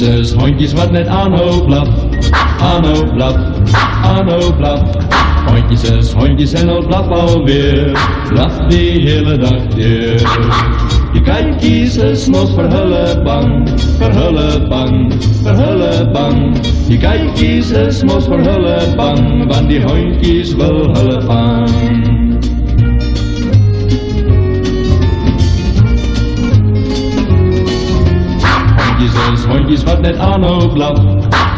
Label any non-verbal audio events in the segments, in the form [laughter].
Hondjes is hondjes wat net aanhoop blaf, aanhoop blaf, aanhoop blaf. Hondjes is hondjes en al blaf alweer, blaf die hele dag deur. Die kijkies is mos vir hulle bang, vir hulle bang, vir hulle bang. Die kijkies is mos vir hulle bang, want die hondjies wil hulle vang. Hondjes wat net aanhou blaf,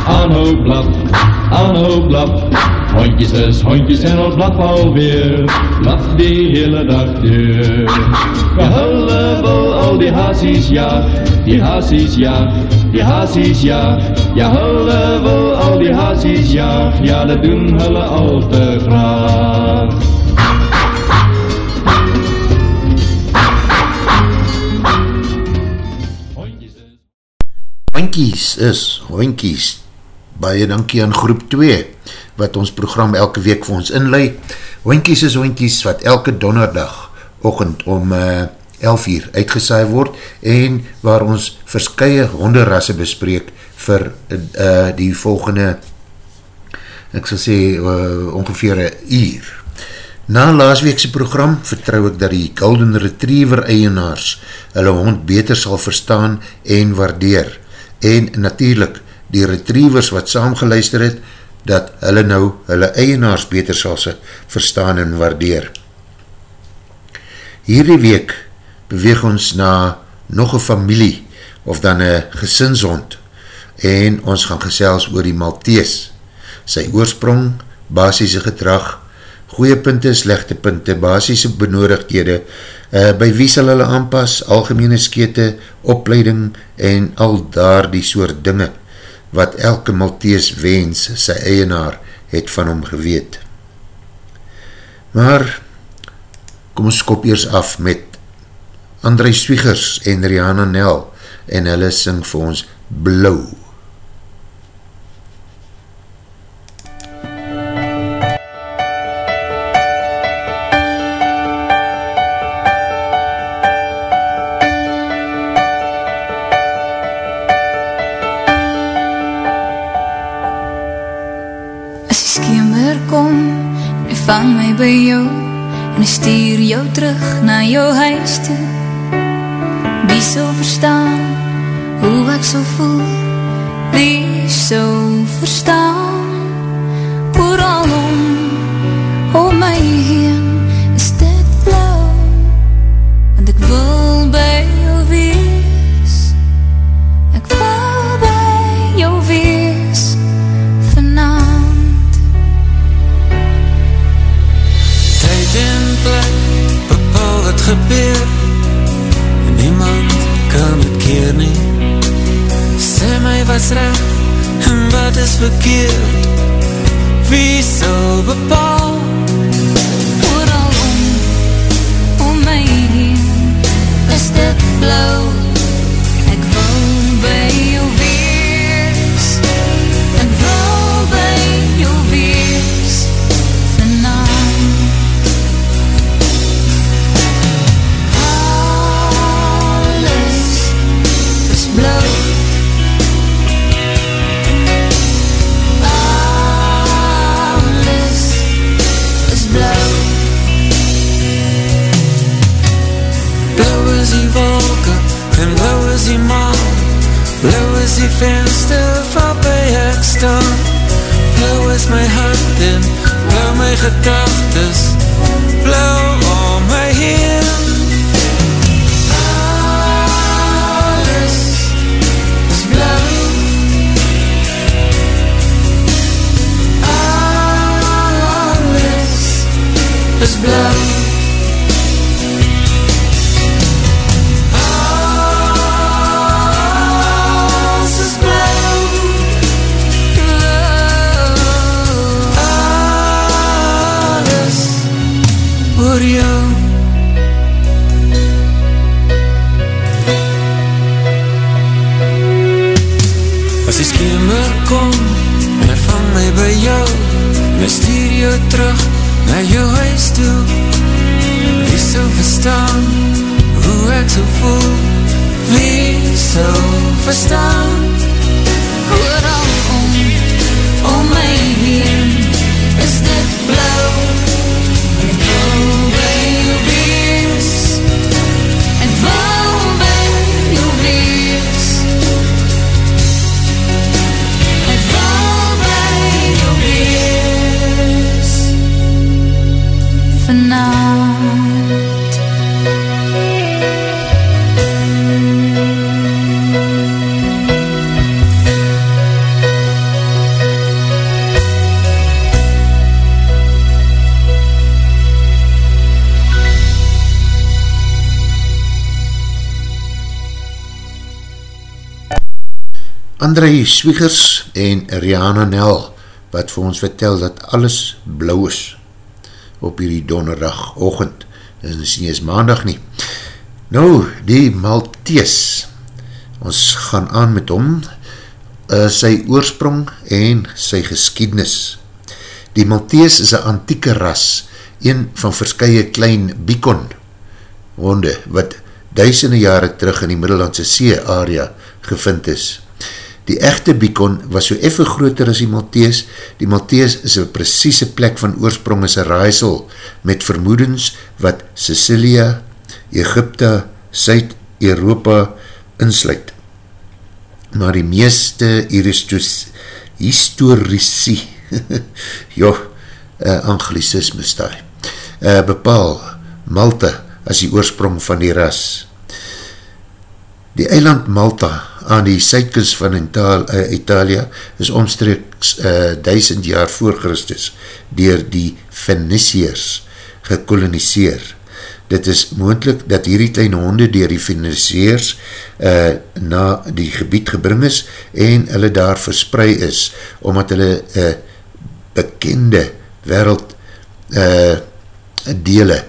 aanhou blaf. Hondjes is hondjes en al blaf alweer, blaf die hele dag deur. Ja, hulle wil al die hazies ja, die hazies ja, die hazies ja. Ja, hulle wil al die hazies ja, ja, dat doen hulle al te graag. Hoinkies is hoinkies. Baie dankie aan groep 2 wat ons program elke week vir ons inlei. Hoinkies is hoinkies wat elke donderdag ochend om uh, 11 uur uitgesaai word en waar ons verskye honderrasse bespreek vir uh, die volgende ek sal sê uh, ongeveer een uur. Na laasweekse program vertrouw ek dat die Golden Retriever eienaars hulle hond beter sal verstaan en waardeer en natuurlijk die retrievers wat saamgeluister het, dat hulle nou hulle eienaars beter sal se verstaan en waardeer. Hierdie week beweeg ons na nog een familie of dan een gesinshond en ons gaan gesels oor die Maltees. Sy oorsprong, basisse gedrag, goeie punte, slechte punte, basisse benodigdhede, uh, by wie sal hulle aanpas, algemene skete, opleiding en al daar die soort dinge, wat elke Maltees wens sy eienaar het van hom geweet. Maar, kom ons kop eers af met André Swiegers en Rihanna Nel en hulle sing vir ons Blauw. En hy by jou en hy stuur jou terug na jou huis toe. Wie sal verstaan hoe ek so voel? Wie sal verstaan Ooral om om my heen wat is verkeerd. Wie sal bepaal blauw my gedagtes en stuur jou terug na jou huis toe. Wie sal verstaan hoe ek so voel? Wie sal verstaan André Swiegers en Rihanna Nel, wat vir ons vertel dat alles blauw is op hierdie donderdag ochend, en is nie eens maandag nie. Nou, die Maltese, ons gaan aan met hom, uh, sy oorsprong en sy geskiednis. Die Maltese is een antieke ras, een van verskye klein beacon honde, wat duisende jare terug in die Middellandse See area gevind is. Die echte Bikon was so effe groter as die Maltese. Die Maltese is een precieze plek van oorsprong as een raaisel met vermoedens wat Sicilia, Egypte, Zuid-Europa insluit. Maar die meeste historici, [laughs] joh, uh, anglicisme staai, uh, bepaal Malta as die oorsprong van die ras. Die eiland Malta aan die suidkus van Ital uh, Italia is omstreeks uh, duisend jaar voor Christus dier die Venetiërs gekoloniseer. Dit is moendlik dat hierdie kleine honde dier die Venetiërs uh, na die gebied gebring is en hulle daar versprei is omdat hulle uh, bekende wereld uh, dele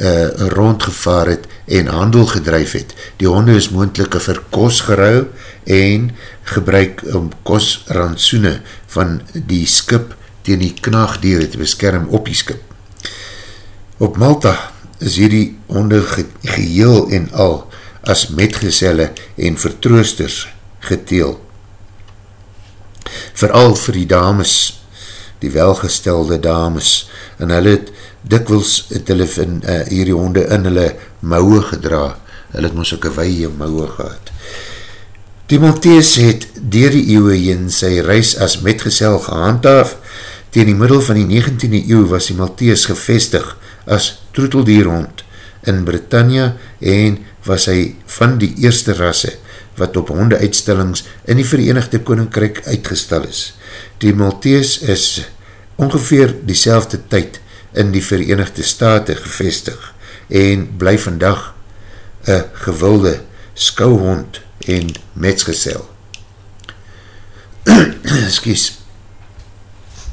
uh, rondgevaar het en handel gedrijf het. Die honde is moendelike vir kos gerou en gebruik om kosrantsoene van die skip tegen die knaagdier te beskerm op die skip. Op Malta is hierdie honde ge geheel en al as metgezelle en vertroosters geteel. Vooral vir die dames, die welgestelde dames, en hulle het dikwils het hulle in uh, hierdie honde in hulle mouwe gedra, hulle het ons ook een weie mouwe gehad. Die Maltese het dier die eeuwe in sy reis as metgesel gehandhaaf, Tegen die middel van die 19e eeuw was die Maltese gevestig as troeteldierhond in Britannia en was hy van die eerste rasse wat op honde uitstellings in die Verenigde Koninkryk uitgestel is. Die Maltese is ongeveer die tyd in die Verenigde Staten gevestig en bly vandag een gewilde skouhond en metsgesel. [clears throat] Excuse.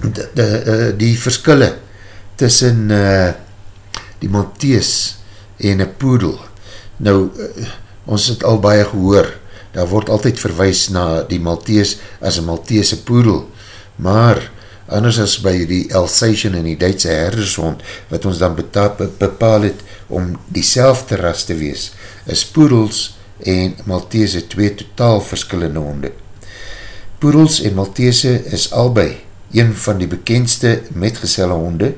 De, de, uh, die verskille tussen uh, die Maltese en een poedel. Nou, uh, ons het al baie gehoor, daar word altyd verwijs na die Maltese as een Maltese poedel, maar anders as by die Alsatian en die Duitse herdershond, wat ons dan bepaal het om die selfde ras te wees, is Poedels en Maltese twee totaal verskillende honde. Poedels en Maltese is albei een van die bekendste metgezelle honde.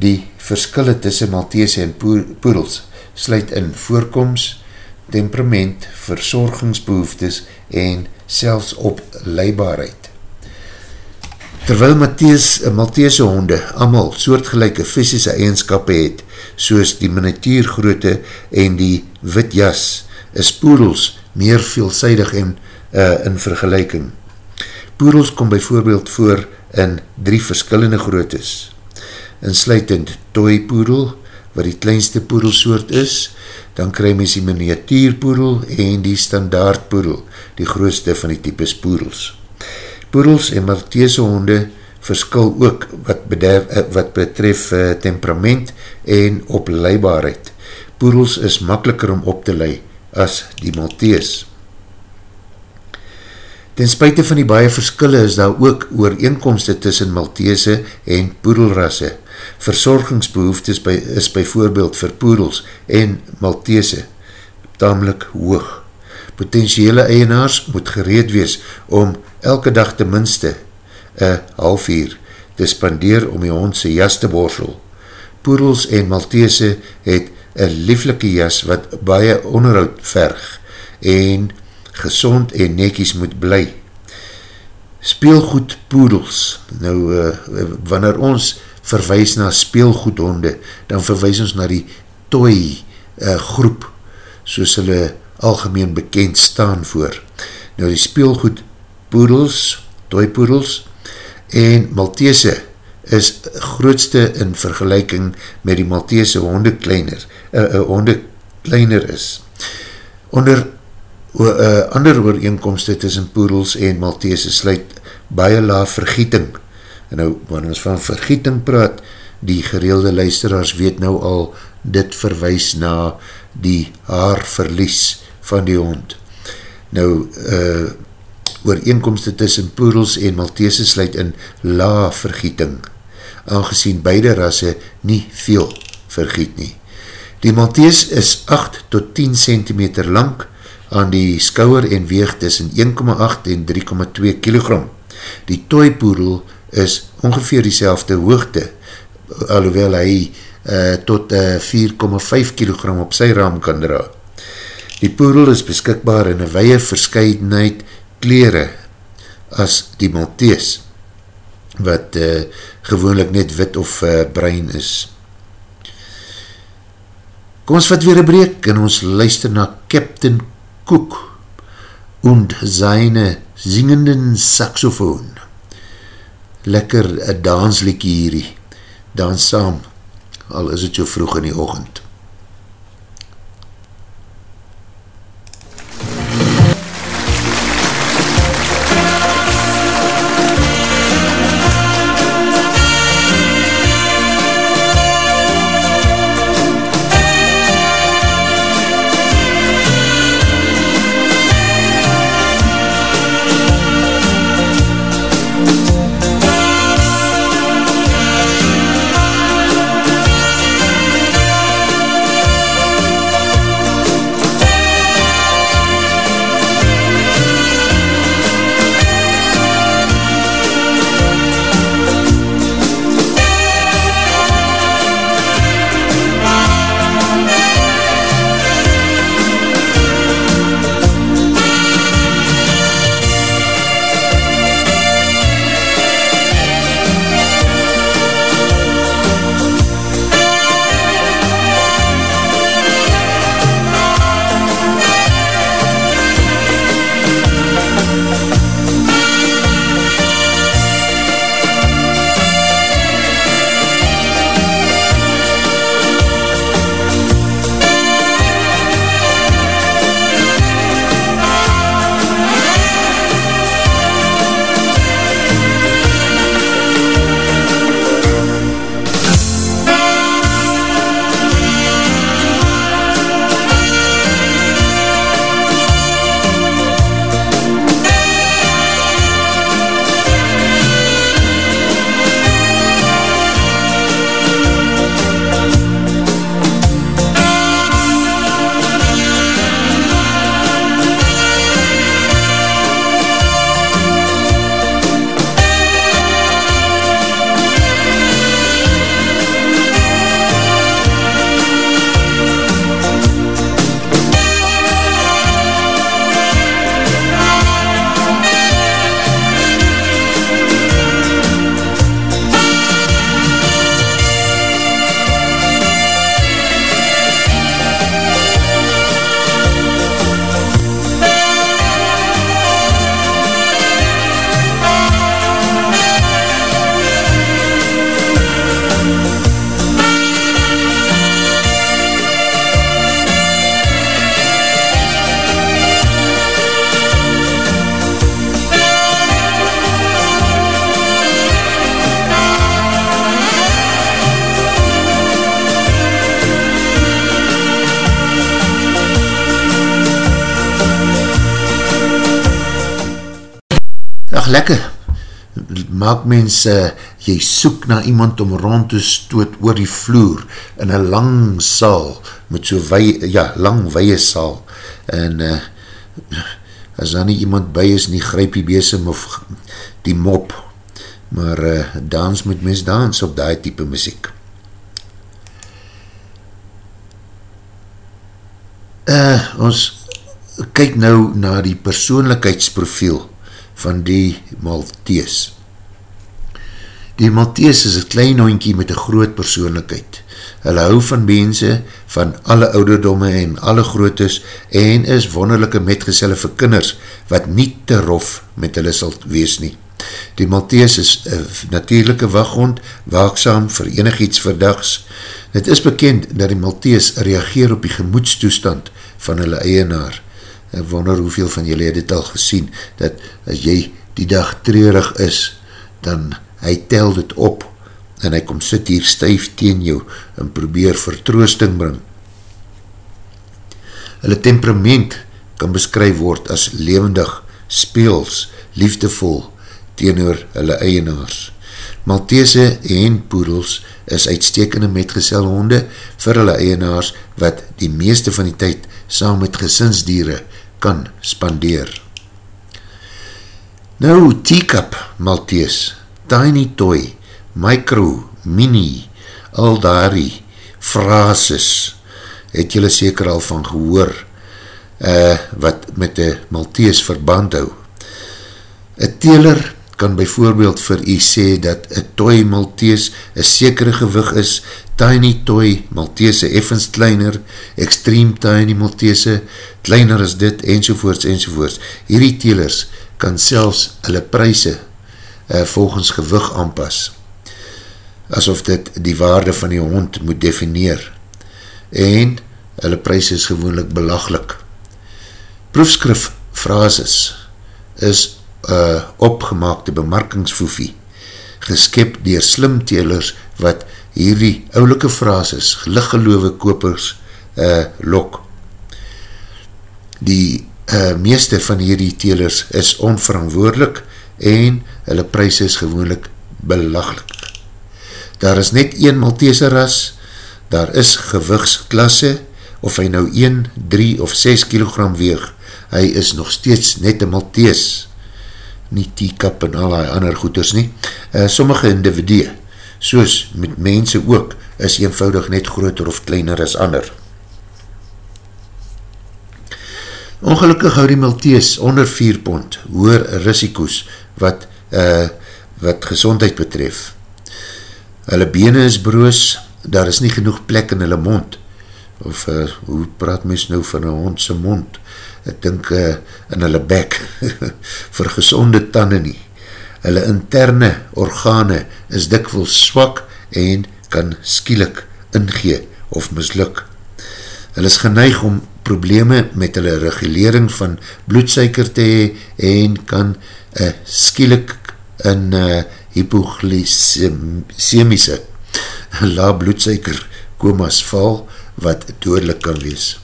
Die verskille tussen Maltese en Poedels sluit in voorkomst, temperament, verzorgingsbehoeftes en selfs op leibaarheid. Terwyl eh, Maltese honde amal soortgelijke fysische eigenskap het, soos die miniatuurgroote en die wit jas, is poedels meer veelzijdig en uh, in vergelijking. Poedels kom bijvoorbeeld voor in drie verskillende grootes. Insluitend toy poedel, wat die kleinste poedelsoort is, dan kry mys die miniatuurpoedel en die standaard poedel, die grootste van die types poedels. Poedels en Maltese honde verskil ook wat, bederf, eh, wat betref uh, temperament en opleibaarheid. Poedels is makkeliker om op te lei as die Maltese. Ten spuite van die baie verskille is daar ook ooreenkomste tussen Maltese en poedelrasse. Verzorgingsbehoeftes by, is by voorbeeld vir poedels en Maltese tamelijk hoog. Potentiële eienaars moet gereed wees om elke dag ten minste een half uur te spandeer om die hond sy jas te borsel. Poedels en Maltese het een lieflike jas wat baie onderhoud verg en gezond en nekies moet bly. Speelgoed poedels, nou uh, wanneer ons verwijs na speelgoedhonde, dan verwijs ons na die toy uh, groep, soos hulle algemeen bekend staan voor. Nou die speelgoed poedels, toy poedels, en Maltese is grootste in vergelijking met die Maltese honde kleiner, uh, uh, honde kleiner is. Onder uh, ander ooreenkomste tussen poedels en Maltese sluit baie laag vergieting. En nou, wanneer ons van vergieting praat, die gereelde luisteraars weet nou al, dit verwijs na die haarverlies van die hond. Nou, uh, ooreenkomste tussen poedels en Maltese sluit in laag vergieting, aangezien beide rasse nie veel vergiet nie. Die Maltese is 8 tot 10 cm lang aan die skouwer en weeg tussen 1,8 en 3,2 kg. Die toypoedel is ongeveer die selfde hoogte, alhoewel hy uh, tot uh, 4,5 kg op sy raam kan dra. Die poedel is beskikbaar in een weie verscheidenheid kleren as die Maltese, wat uh, gewoonlik net wit of uh, bruin is. Kom ons vat weer een breek en ons luister na Captain Cook und seine zingenden saxofoon. Lekker een danslikkie hierdie, dans saam, al is het so vroeg in die ochend. Mens, uh, jy soek na iemand om rond te stoot oor die vloer, in een lang saal, met so wei, ja, lang weie saal, en uh, as daar nie iemand by is nie, grijp die besem of die mop, maar uh, dans moet mens dans op die type muziek. Uh, ons kyk nou na die persoonlijkheidsprofiel van die Maltese. Die Maltese is een klein hondkie met een groot persoonlijkheid. Hulle hou van mense van alle ouderdomme en alle grootes en is wonderlijke metgezelle vir kinders wat nie te rof met hulle sal wees nie. Die Maltese is een natuurlijke waghond, waakzaam vir enig iets verdags. Het is bekend dat die Maltese reageer op die gemoedstoestand van hulle eienaar. Ek wonder hoeveel van julle het dit al gesien, dat as jy die dag treurig is, dan hy tel dit op en hy kom sit hier stuif teen jou en probeer vertroosting bring. Hulle temperament kan beskryf word as levendig, speels, liefdevol teenoor hulle eienaars. Maltese en poedels is uitstekende metgesel honde vir hulle eienaars wat die meeste van die tyd saam met gesinsdiere kan spandeer. Nou, teacup Maltese, tiny toy, micro, mini, al daarie frases, het jylle seker al van gehoor, uh, wat met die Maltese verband hou. Een teler kan bijvoorbeeld vir u sê dat een toy Maltese een sekere gewig is, tiny toy Maltese effens kleiner, extreme tiny Maltese, kleiner as dit, enzovoorts, enzovoorts. Hierdie telers kan selfs hulle prijse uh, volgens gewig aanpas asof dit die waarde van die hond moet defineer. En hulle prijs is gewoonlik belaglik. Proefskrif frases is uh, opgemaakte bemarkingsfoefie, geskep dier slimtelers wat hierdie oulike frases, geliggeloowe kopers, uh, lok. Die uh, meeste van hierdie telers is onverantwoordelik en hulle prijs is gewoonlik belaglik. Daar is net een Maltese ras, daar is gewigsklasse, of hy nou 1, 3 of 6 kilogram weeg, hy is nog steeds net een Maltese, nie teacup en al die ander goeders nie. Uh, sommige individue, soos met mense ook, is eenvoudig net groter of kleiner as ander. Ongelukkig hou die Maltese onder 4 pond, hoer risikoes, wat, uh, wat gezondheid betref hulle bene is broos, daar is nie genoeg plek in hulle mond, of uh, hoe praat mens nou van een hondse mond, ek dink uh, in hulle bek, [laughs] vir gezonde tanden nie. Hulle interne organe is dikwels swak en kan skielik ingee of misluk. Hulle is geneig om probleme met hulle regulering van bloedsuiker te hee en kan uh, skielik in uh, hypoglycemische la [laughs] bloedsuiker komas val wat doodlik kan wees.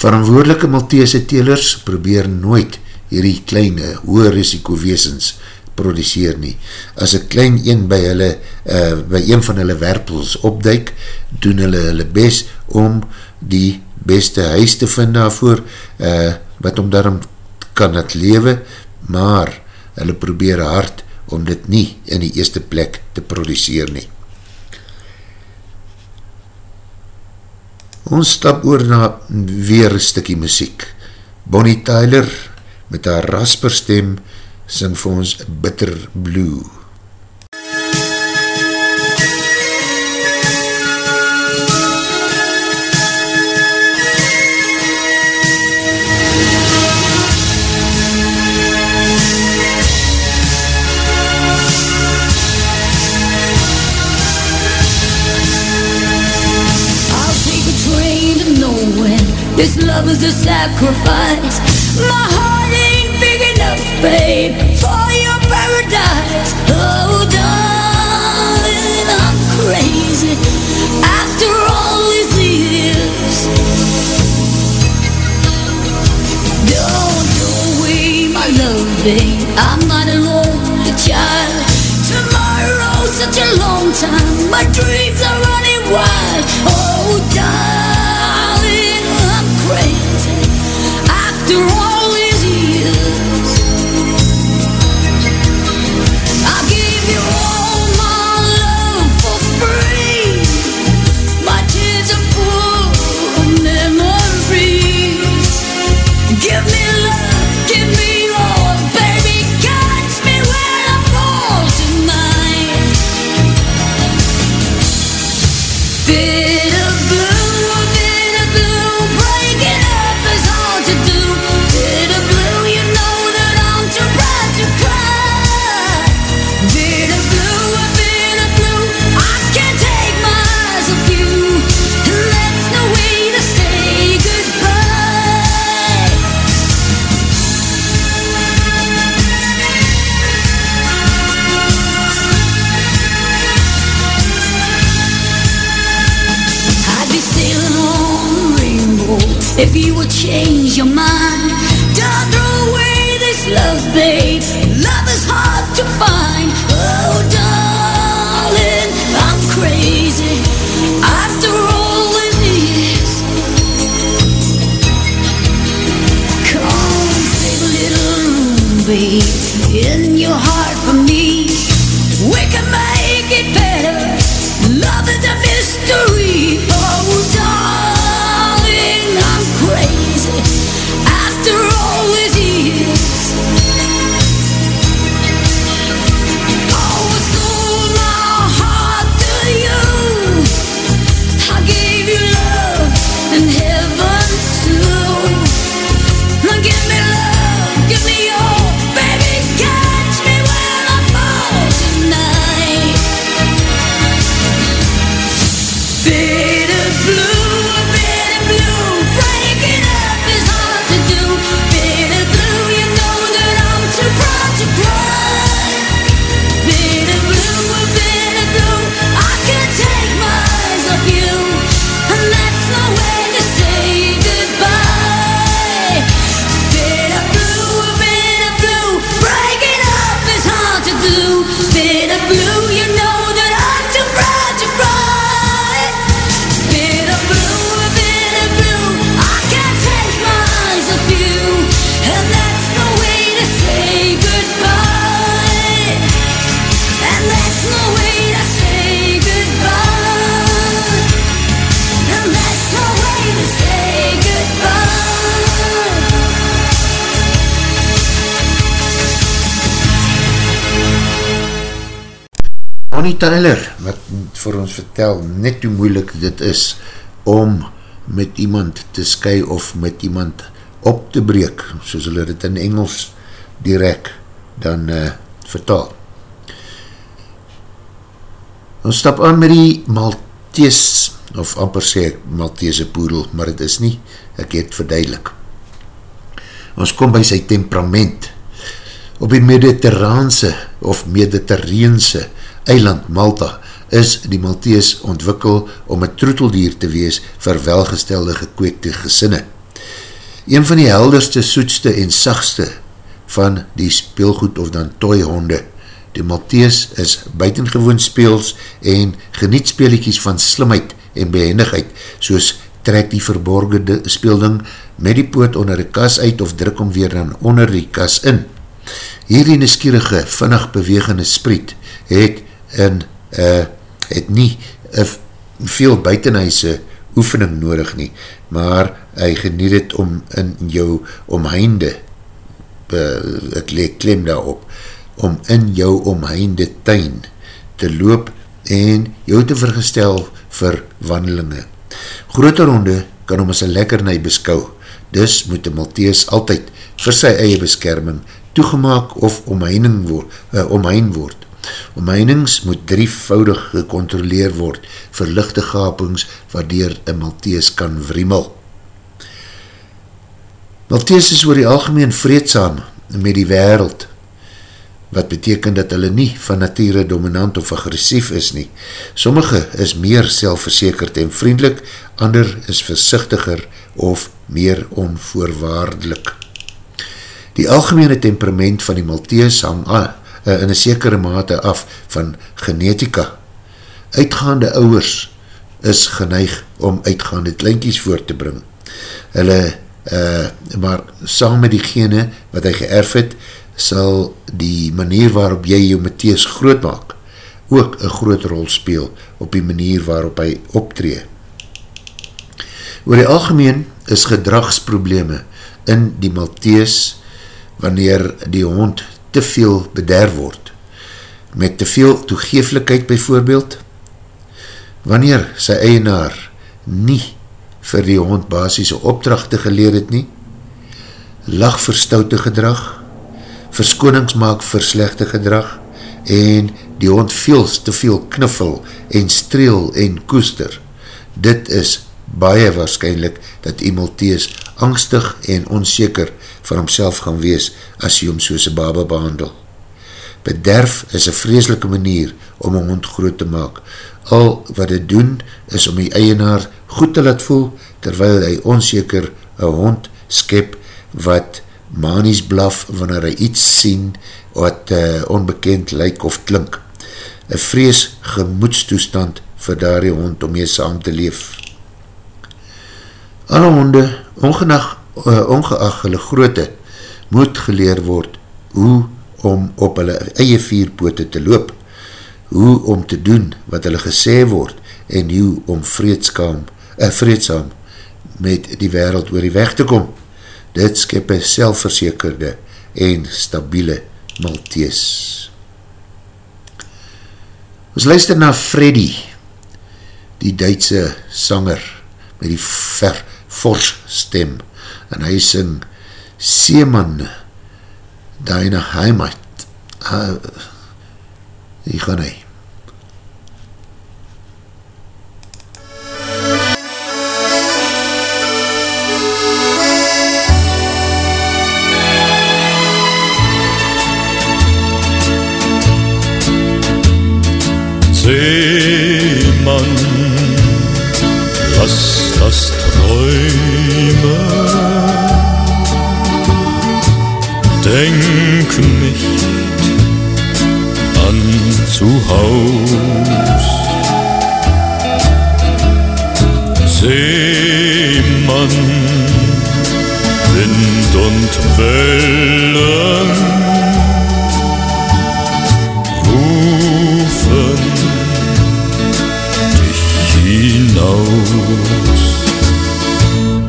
Verantwoordelike Maltese telers probeer nooit hierdie kleine, hoge risikoweesens produceer nie. As een klein een by, hulle, uh, by een van hulle werpels opduik, doen hulle hulle best om die beste huis te vind daarvoor, uh, wat om daarom kan het lewe, maar hulle probeer hard om dit nie in die eerste plek te produceer nie. Ons stap oor na weer een stikkie muziek. Bonnie Tyler met haar rasperstem sing vir ons Bitter Blue. This love is a sacrifice. My heart ain't big enough, babe For your paradise. Oh, darling, I'm crazy. After all these years Don't throw away my love, babe. I'm not a lonely child. Tomorrow's such a long time. My dreams are running wild. Oh, darling Tyler, wat vir ons vertel net hoe moeilik dit is om met iemand te sky of met iemand op te breek, soos hulle dit in Engels direct dan uh, vertaal. Ons stap aan met die Maltese, of amper sê ek Maltese poedel, maar het is nie, ek het verduidelik. Ons kom by sy temperament. Op die mediterraanse of mediterreense eiland Malta is die Maltese ontwikkel om een troeteldier te wees vir welgestelde gekweekte gesinne. Een van die helderste, soetste en sagste van die speelgoed of dan toyhonde. Die Maltese is buitengewoon speels en geniet speeliekies van slimheid en behendigheid, soos trek die verborgende speelding met die poot onder die kas uit of druk om weer dan onder die kas in. Hierdie neskierige, vinnig bewegende spriet het, in, uh, het nie veel buitenhuise oefening nodig nie, maar hy geniet het om in jou omheinde, uh, ek leek klem daarop, om in jou omheinde tuin te loop en jou te vergestel vir wandelinge. Grote ronde kan om as een lekkernij beskou, dus moet die Maltese altyd vir sy eie beskerming toegemaak of omheining word, uh, omhein word. Omheinings moet drievoudig gecontroleer word vir lichte gapings waardeer een Maltese kan wriemel. Maltese is oor die algemeen vreedzaam met die wereld, wat beteken dat hulle nie van nature dominant of agressief is nie. Sommige is meer selfverzekerd en vriendelik, ander is versichtiger of meer onvoorwaardelik. Die algemene temperament van die Maltese hang aan, uh, in een sekere mate af van genetika. Uitgaande ouwers is geneig om uitgaande kleinkies voor te bring. Hulle, uh, maar saam met diegene wat hy geërf het, sal die manier waarop jy jou Matthies groot maak, ook een groot rol speel op die manier waarop hy optree. Oor die algemeen is gedragsprobleme in die Maltese wanneer die hond te veel bederf word. Met te veel toegeeflikheid bijvoorbeeld, wanneer sy eienaar nie vir die hond basisse opdrachte geleer het nie, lag vir stoute gedrag, verskonings maak vir slechte gedrag, en die hond veels te veel knuffel en streel en koester. Dit is baie waarschijnlijk dat Imalthees angstig en onzeker van homself gaan wees as hy hom soos een baba behandel. Bederf is een vreselike manier om een hond groot te maak. Al wat hy doen is om die eienaar goed te laat voel terwyl hy onzeker een hond skep wat manies blaf wanneer hy iets sien wat uh, onbekend lyk of klink. Een vrees gemoedstoestand vir daar die hond om mee saam te leef. Alle honde, ongenag, uh, ongeag hulle groote, moet geleer word hoe om op hulle eie vierpote te loop, hoe om te doen wat hulle gesê word en hoe om vreedskam, uh, vreedsam met die wereld oor die weg te kom. Dit skep een selfverzekerde en stabiele Maltese. Ons luister na Freddy, die Duitse sanger met die ver, fors stem. En hy sing Seeman Deine Heimat. Uh, hier gaan hy. Seemann, lass das träumen. Denk nicht an zu Haus. Seemann, Wind und Wellen rufen hinaus.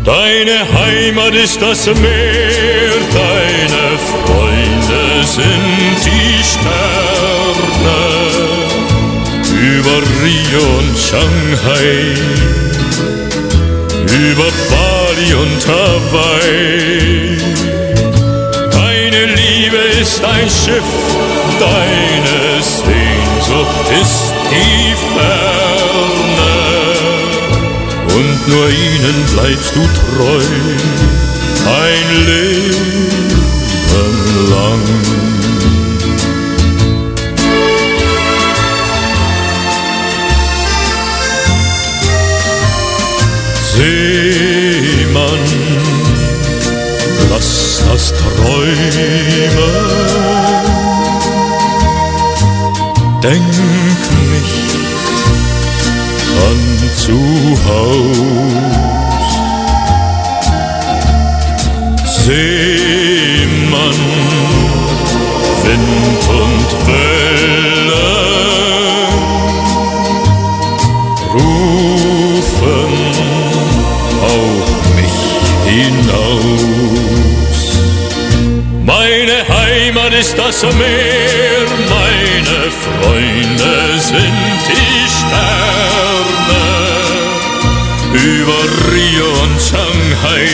Deine Heimat ist das Meer, deine Freunde sind die Sterne. Über Rio und Shanghai, über Bali und Hawaii. Deine Liebe ist ein Schiff, deine Sehnsucht ist die Ferne und nur ihnen bleibst du treu ein Leben lang. Seemann, lass das träumen. Denk nicht zu Haus. Seemann, Wind und Wellen rufen auch mich hinaus. Meine Heimat ist das Meer, meine Freunde sind die Sterne. Über Rio und Shanghai,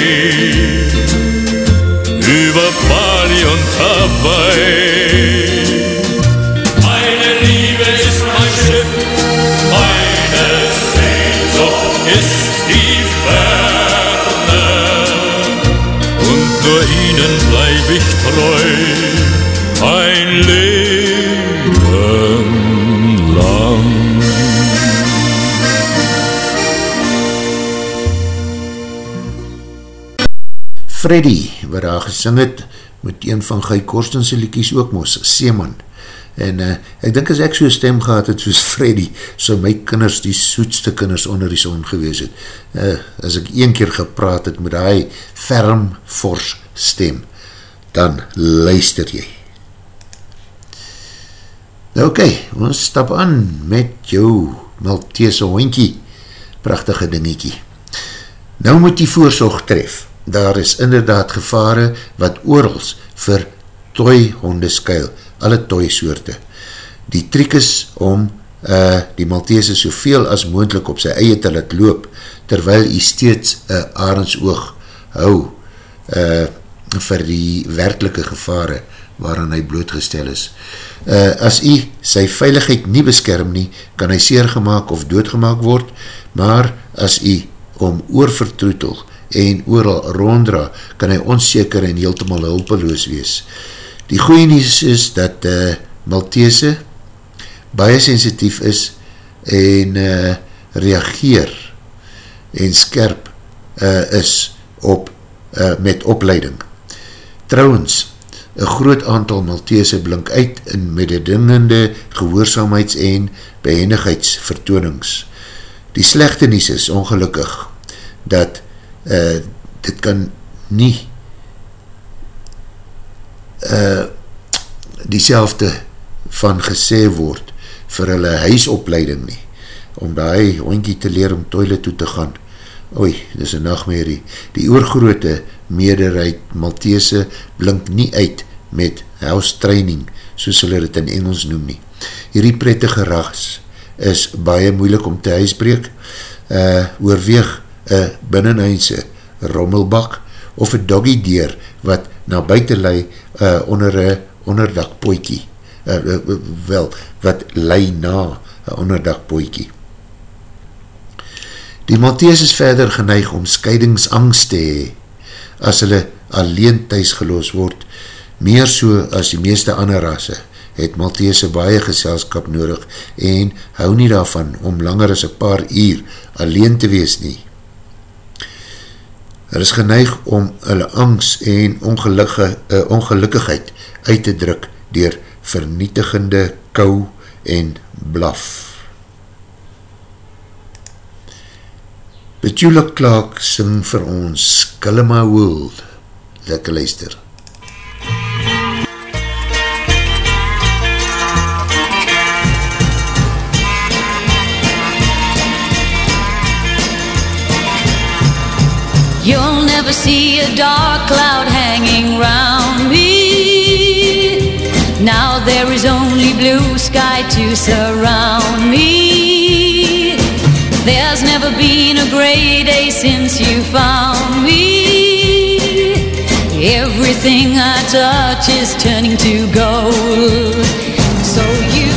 über Bali und Hawaii. Meine Liebe ist mein Schiff, meine Sehnsucht ist die Ferne. Und nur ihnen bleib ich treu, ein Leben Freddy, wat daar gesing het, met een van Guy Korstense liekies ook moos, Seeman. En uh, ek dink as ek so stem gehad het soos [laughs] Freddy, so my kinders die soetste kinders onder die son gewees het. Uh, as ek een keer gepraat het met hy ferm, fors stem, dan luister jy. Oké, okay, ons stap aan met jou Maltese hondkie, prachtige dingiekie. Nou moet die voorzorg tref. Daar is inderdaad gevare wat oorals vir toy honde skuil, alle toy soorte. Die triek is om uh, die Maltese soveel as moendlik op sy eie te laat loop, terwyl hy steeds een uh, arendsoog hou uh, vir die werkelike gevare waaraan hy blootgestel is. Uh, as hy sy veiligheid nie beskerm nie, kan hy seergemaak of doodgemaak word, maar as hy om oorvertroetel en ooral ronddra, kan hy onzeker en heeltemal hulpeloos wees. Die goeie nieuws is dat uh, Maltese baie sensitief is en uh, reageer en skerp uh, is op uh, met opleiding. Trouwens, een groot aantal Maltese blink uit in mededingende gehoorzaamheids- en behendigheidsvertoonings. Die slechte nies is ongelukkig dat uh, dit kan nie uh, die van gesê word vir hulle huisopleiding nie, om die hondkie te leer om toilet toe te gaan. Oei, dis een nachtmerrie. Die oorgrote meerderheid Maltese blink nie uit met house training, soos hulle dit in Engels noem nie. Hierdie prettige ras is baie moeilik om te huisbreek, uh, oorweeg een binnenhuise rommelbak of een doggy deer wat na buiten lei uh, onder een onderdakpoikie, uh, uh, wel, wat lei na een onderdakpoikie. Die Maltese is verder geneig om scheidingsangst te hee, as hulle alleen thuis geloos word, meer so as die meeste ander rasse, het Maltese baie geselskap nodig en hou nie daarvan om langer as een paar uur alleen te wees nie. Er is geneig om hulle angst en ongelukkige, uh, ongelukkigheid uit te druk dier vernietigende kou en blaf. Petula Clark sing vir ons Kill My World. Lekker luister. See a dark cloud hanging round me. Now there is only blue sky to surround me. There's never been a gray day since you found me. Everything I touch is turning to gold. So you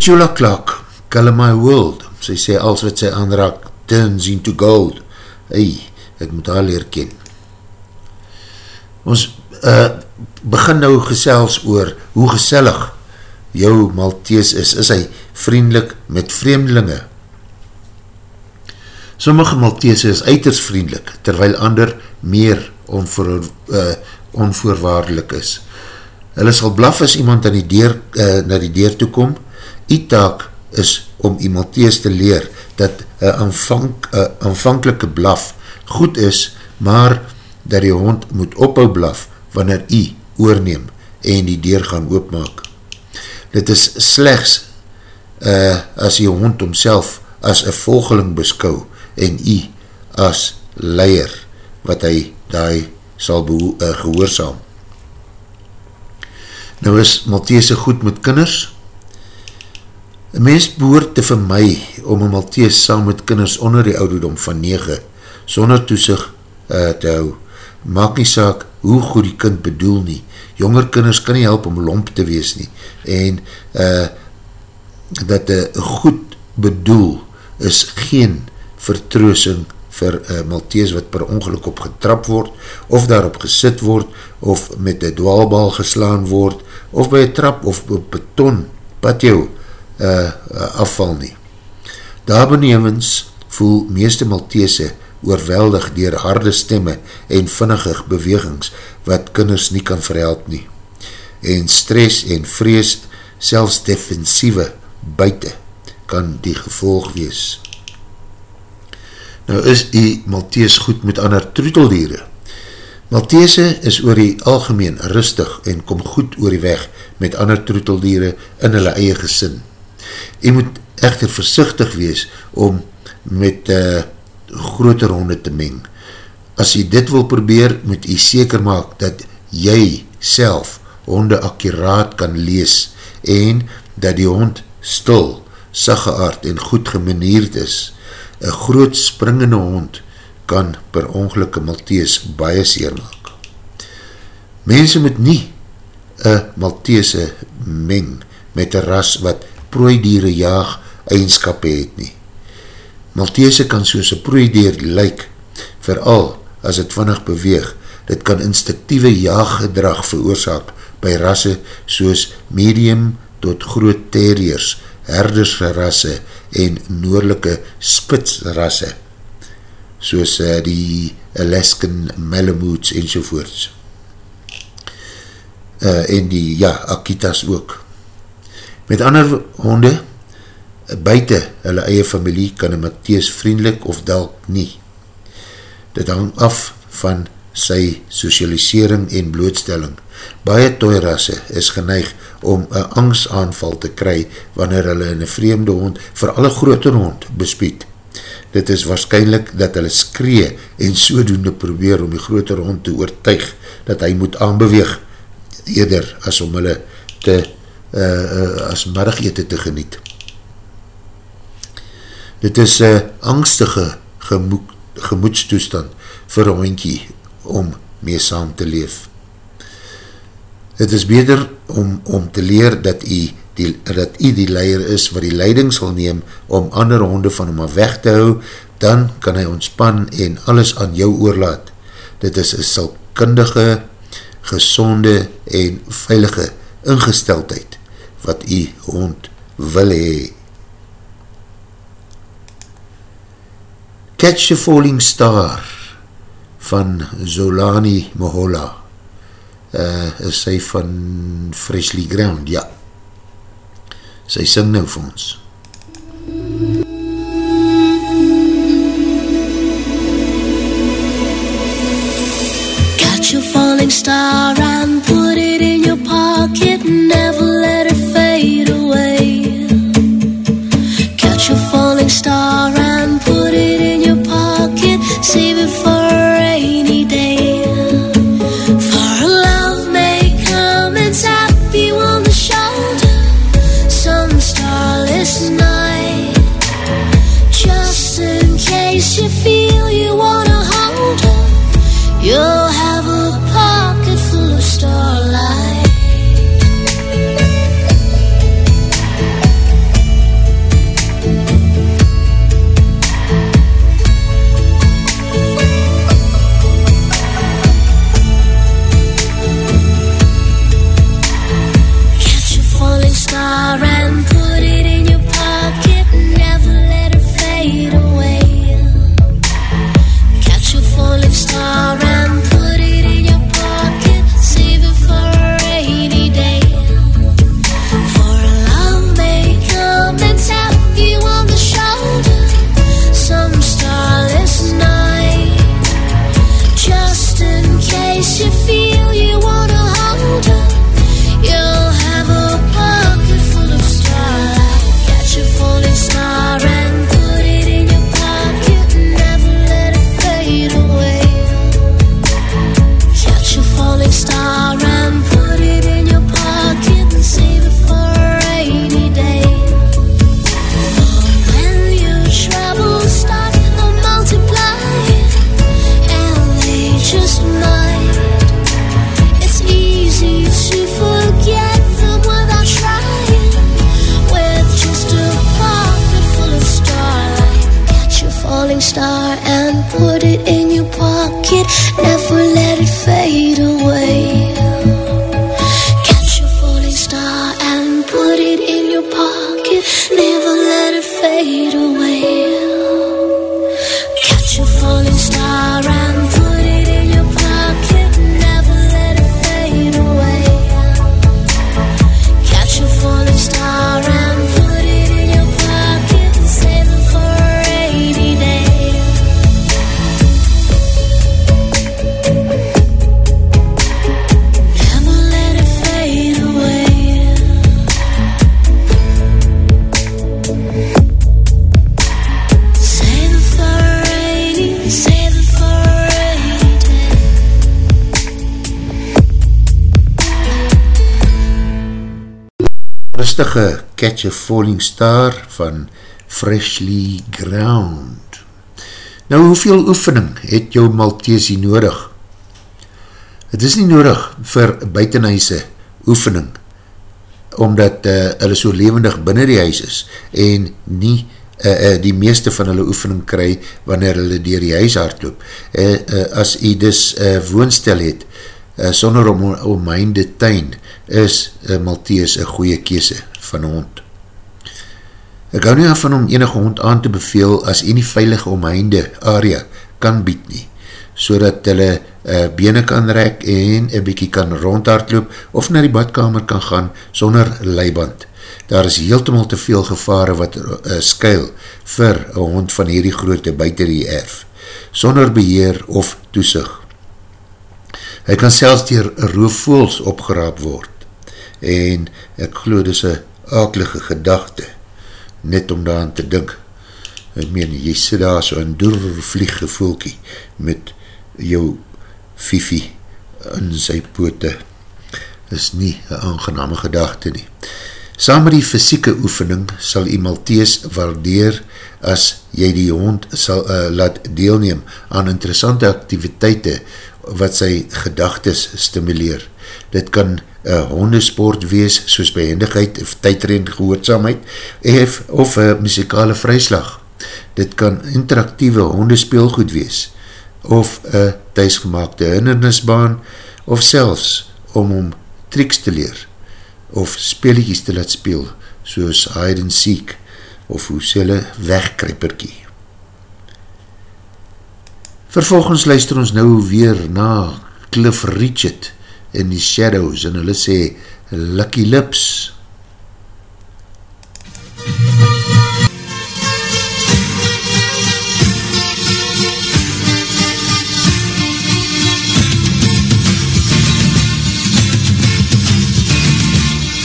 Petula Clark, Color My World, sy sê als wat sy aanraak, turns into gold. Hey, ek moet haar leer ken. Ons uh, begin nou gesels oor hoe gesellig jou Maltees is. Is hy vriendelik met vreemdelinge? Sommige Maltese is uiters vriendelik, terwyl ander meer onvoor, uh, onvoorwaardelik is. Hulle sal blaf as iemand aan die deur, uh, na die deur toe kom. Die taak is om die Maltese te leer dat een aanvank, aanvankelike blaf goed is, maar dat die hond moet ophou blaf wanneer jy oorneem en die deur gaan oopmaak. Dit is slechts uh, as die hond homself as een volgeling beskou en jy as leier wat hy daai sal uh, gehoorzaam. Nou is Maltese goed met kinders. Een mens behoort te vir my om een Maltese saam met kinders onder die ouderdom van 9 sonder toesig uh, te hou. Maak nie saak hoe goed die kind bedoel nie. Jonger kinders kan nie help om lomp te wees nie. En uh, dat een goed bedoel is geen vertroosing vir uh, Maltese wat per ongeluk op getrap word, of daarop gesit word, of met een dwaalbal geslaan word, of by een trap of op beton, wat jou uh, afval nie. Daar benevens voel meeste Maltese oorweldig dier harde stemme en vinnige bewegings wat kinders nie kan verhelp nie. En stress en vrees, selfs defensieve buiten, kan die gevolg wees. Nou is die Maltese goed met ander troeteldiere. Maltese is oor die algemeen rustig en kom goed oor die weg met ander troeteldiere in hulle eie gesin. Jy moet echter versichtig wees om met uh, groter honde te meng. As jy dit wil probeer, moet jy seker maak dat jy self honde akkuraat kan lees en dat die hond stil, saggeaard en goed gemanierd is, Een groot springende hond kan per ongelukke Maltese baie seer maak. Mense moet nie een Maltese meng met een ras wat prooidiere jaag eigenskap het nie. Maltese kan soos een prooidier lyk, vooral as het vannig beweeg, dit kan instinctieve jaaggedrag veroorzaak by rasse soos medium tot groot terriers, herdersrasse en noordelike spitsrasse, soos uh, die Alaskan Malamoots en sovoorts. Uh, en die, ja, Akitas ook. Met ander honde, buiten hulle eie familie, kan een Matthies vriendelik of dalk nie. Dit hang af van sy socialisering en blootstelling. Baie toerasse is geneig om een angstaanval te kry wanneer hulle in een vreemde hond, vir alle groter hond, bespied. Dit is waarschijnlijk dat hulle skree en sodoende probeer om die groter hond te oortuig dat hy moet aanbeweeg eerder as om hulle te, uh, uh, as middagete te geniet. Dit is een angstige gemoed, gemoedstoestand vir een hondkie om mee saam te leef. Het is beter om, om te leer dat jy die, dat jy die leier is wat die leiding sal neem om ander honde van hom af weg te hou, dan kan hy ontspan en alles aan jou oorlaat. Dit is een salkundige, gezonde en veilige ingesteldheid wat jy hond wil hee. Catch a Falling Star van Zolani Mohola uh, is sy van Freshly Ground, ja. Sy sing nou vir ons. Catch a falling star and your pocket Never let it fade away. Catch a falling star and put it in your pocket. Save it for rustige Catch a Falling Star van Freshly Ground. Nou, hoeveel oefening het jou Maltese nodig? Het is nie nodig vir buitenhuise oefening, omdat uh, hulle so levendig binnen die huis is en nie uh, uh, die meeste van hulle oefening kry wanneer hulle dier die huis hardloop. Uh, uh, as jy dus uh, woonstel het, uh, sonder om omheinde tuin, is uh, Maltese een goeie kese van hond. Ek hou nie af van om enige hond aan te beveel as nie veilige omheinde area kan bied nie, so dat hulle uh, bene kan rek en een bykie kan rondhardloop of na die badkamer kan gaan sonder leiband. Daar is heeltemal te veel gevare wat uh, skuil vir een hond van hierdie grootte buiten die erf, sonder beheer of toesig. Hy kan selfs dier roofvoels opgeraap word en ek geloof dis een akelige gedachte net om daar aan te dink. Ek meen, jy sit daar so een doorvlieg gevoelkie met jou fifi in sy poote. Is nie een aangename gedachte nie. Saam met die fysieke oefening sal die Maltees waardeer as jy die hond sal uh, laat deelneem aan interessante activiteite wat sy gedagtes stimuleer. Dit kan een hondesport wees, soos behendigheid of tydrend gehoorzaamheid, of een muzikale vryslag. Dit kan interactieve hondespeelgoed wees, of een thuisgemaakte hindernisbaan, of selfs om om triks te leer, of speeligies te laat speel, soos hide and seek, of hoe selle wegkryperkie. Vervolgens luister ons nou weer na Cliff Richard, in die shadows en hulle sê Lucky Lips.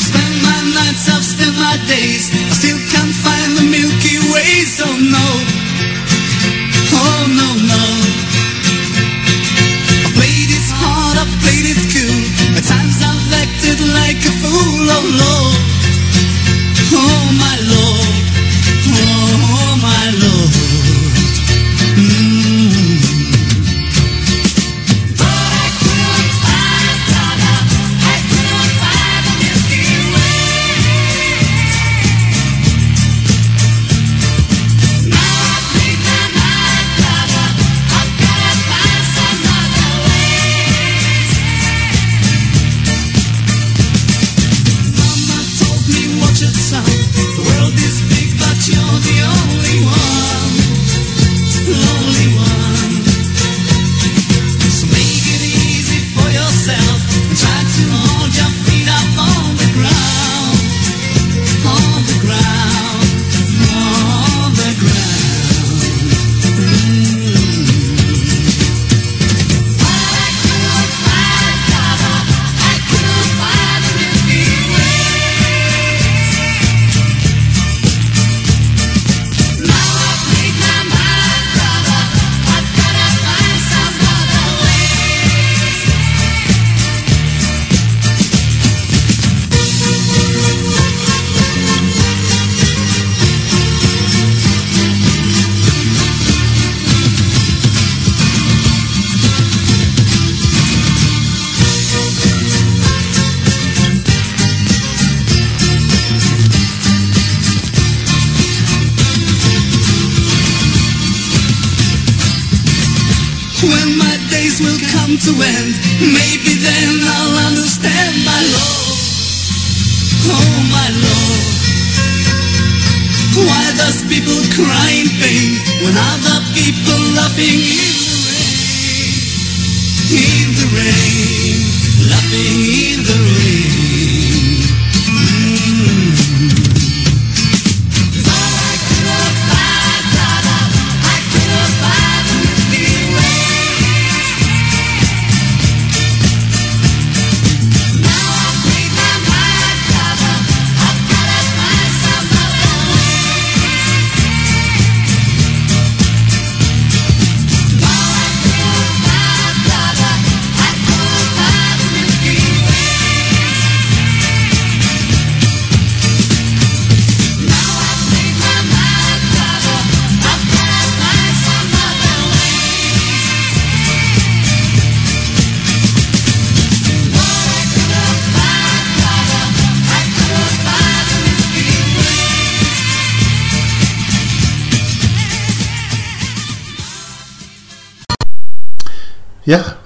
Spend my nights, I've spent my days. I still can't find the Milky Way So no don't know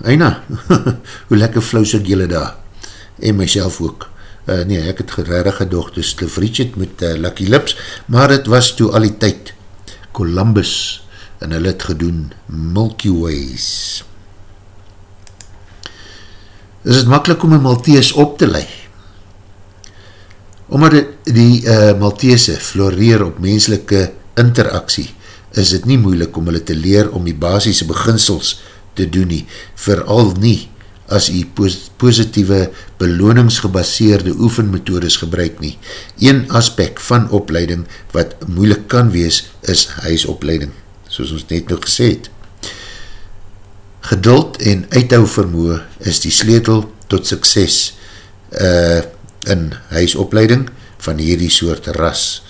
Eina, [laughs] hoe lekker flous ek jylle daar, en myself ook. Uh, nee, ek het gerarig gedoog, dus Cliff Richard met uh, Lucky Lips, maar het was toe al die tyd Columbus, en hulle het gedoen Milky Ways. Is het makkelijk om een Maltese op te lei? Omdat die, die uh, Maltese floreer op menselike interaksie, is het nie moeilik om hulle te leer om die basisse beginsels te doen nie, vooral nie as jy positieve beloningsgebaseerde oefenmethodes gebruik nie. Een aspek van opleiding wat moeilik kan wees, is huisopleiding, soos ons net nog gesê het. Geduld en uithou vermoe is die sleutel tot sukses uh, in huisopleiding van hierdie soort ras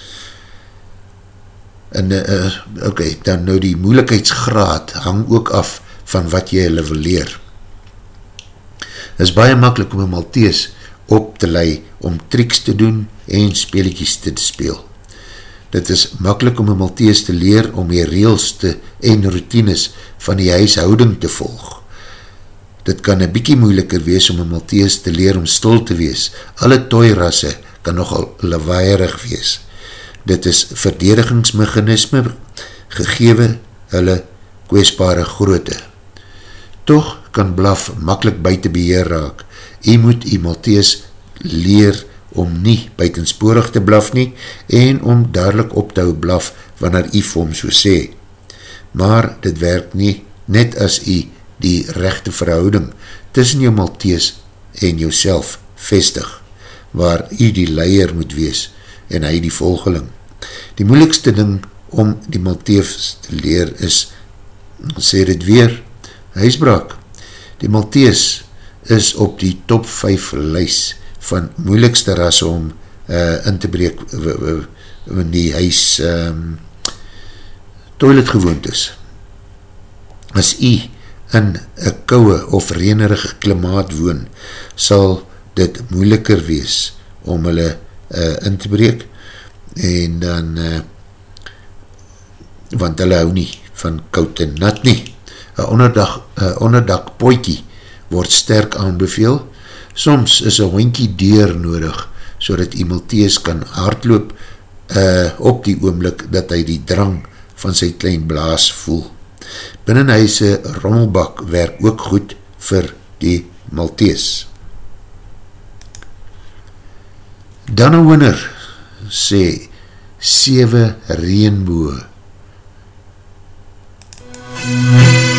en uh, ok, dan nou die moeilikheidsgraad hang ook af van wat jy hulle wil leer. Het is baie makkelijk om een Maltese op te lei om triks te doen en speelikies te speel. Dit is makkelijk om een Maltese te leer om die reels te, en routines van die huishouding te volg. Dit kan een bykie moeiliker wees om een Maltese te leer om stil te wees. Alle toirasse kan nogal lawaaierig wees dit is verdedigingsmechanisme gegewe hulle kwestbare groote. Toch kan blaf makkelijk buiten beheer raak. Jy moet jy Maltese leer om nie buitensporig te blaf nie en om dadelijk op te hou blaf wanneer jy vir hom so sê. Maar dit werk nie net as jy die rechte verhouding tussen jou Maltese en jou vestig, waar jy die leier moet wees en hy die volgeling. Die moeilikste ding om die Maltese te leer is, sê dit weer, huisbraak. Die Maltese is op die top 5 lys van moeilikste rasse om uh, in te breek in die huis um, toilet gewoond is. As jy in een kouwe of renerige klimaat woon, sal dit moeiliker wees om hulle uh, in te breek en dan uh, want hulle hou nie van koud en nat nie. Een onderdak, onderdak poikie word sterk aanbeveel. Soms is een hoinkie deur nodig so dat Imeltees kan hardloop uh, op die oomlik dat hy die drang van sy klein blaas voel. Binnenhuise rommelbak werk ook goed vir die Maltees. Dan een winner sê 7 reenboe. MUZIEK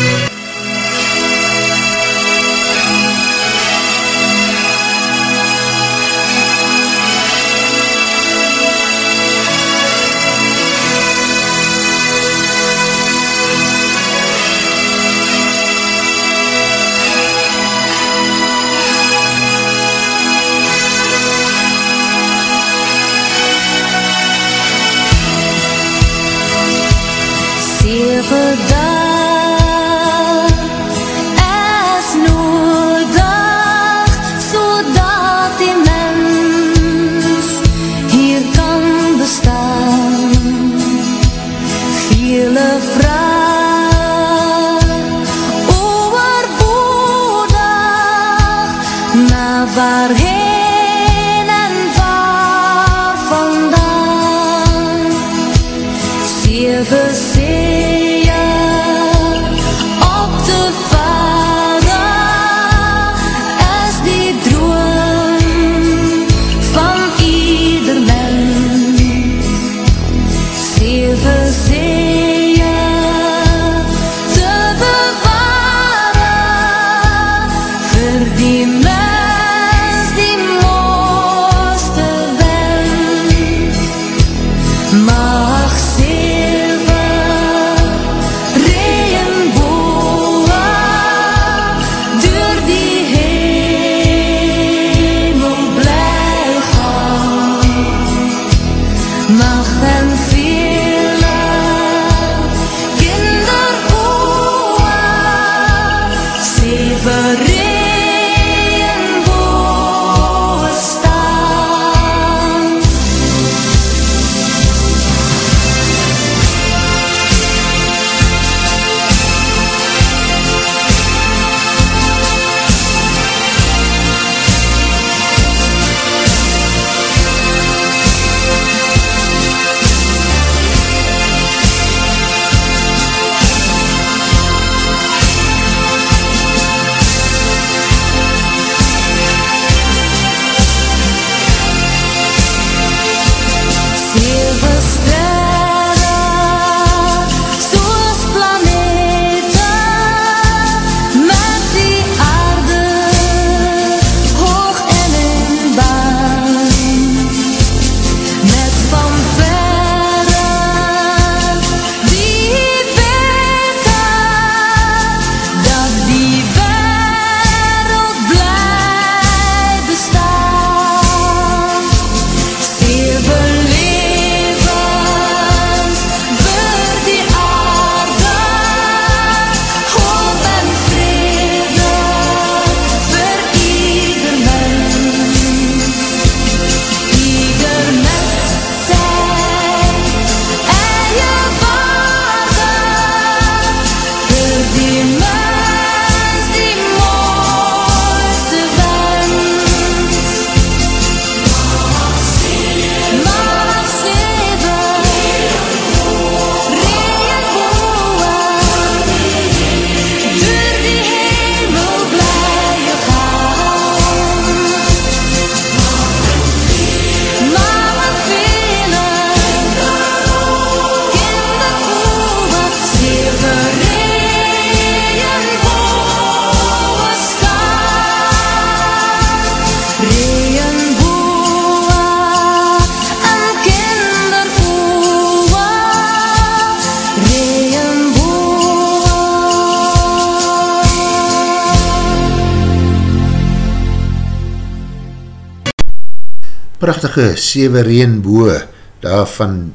prachtige Severeen Boe, daarvan,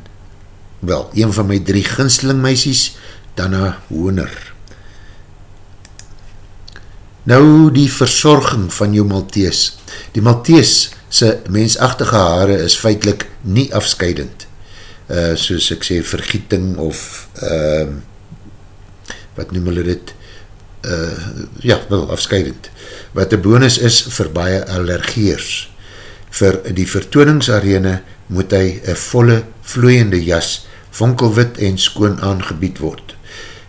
wel, een van my drie ginsling meisies, Dana Hooner. Nou die verzorging van jou Maltees. Die Maltees sy mensachtige haare is feitlik nie afscheidend. Uh, soos ek sê, vergieting of uh, wat noem hulle dit? Uh, ja, wel, afscheidend. Wat die bonus is vir baie allergeers. Vir die vertooningsarene moet hy een volle vloeiende jas, vonkelwit en skoon aangebied word.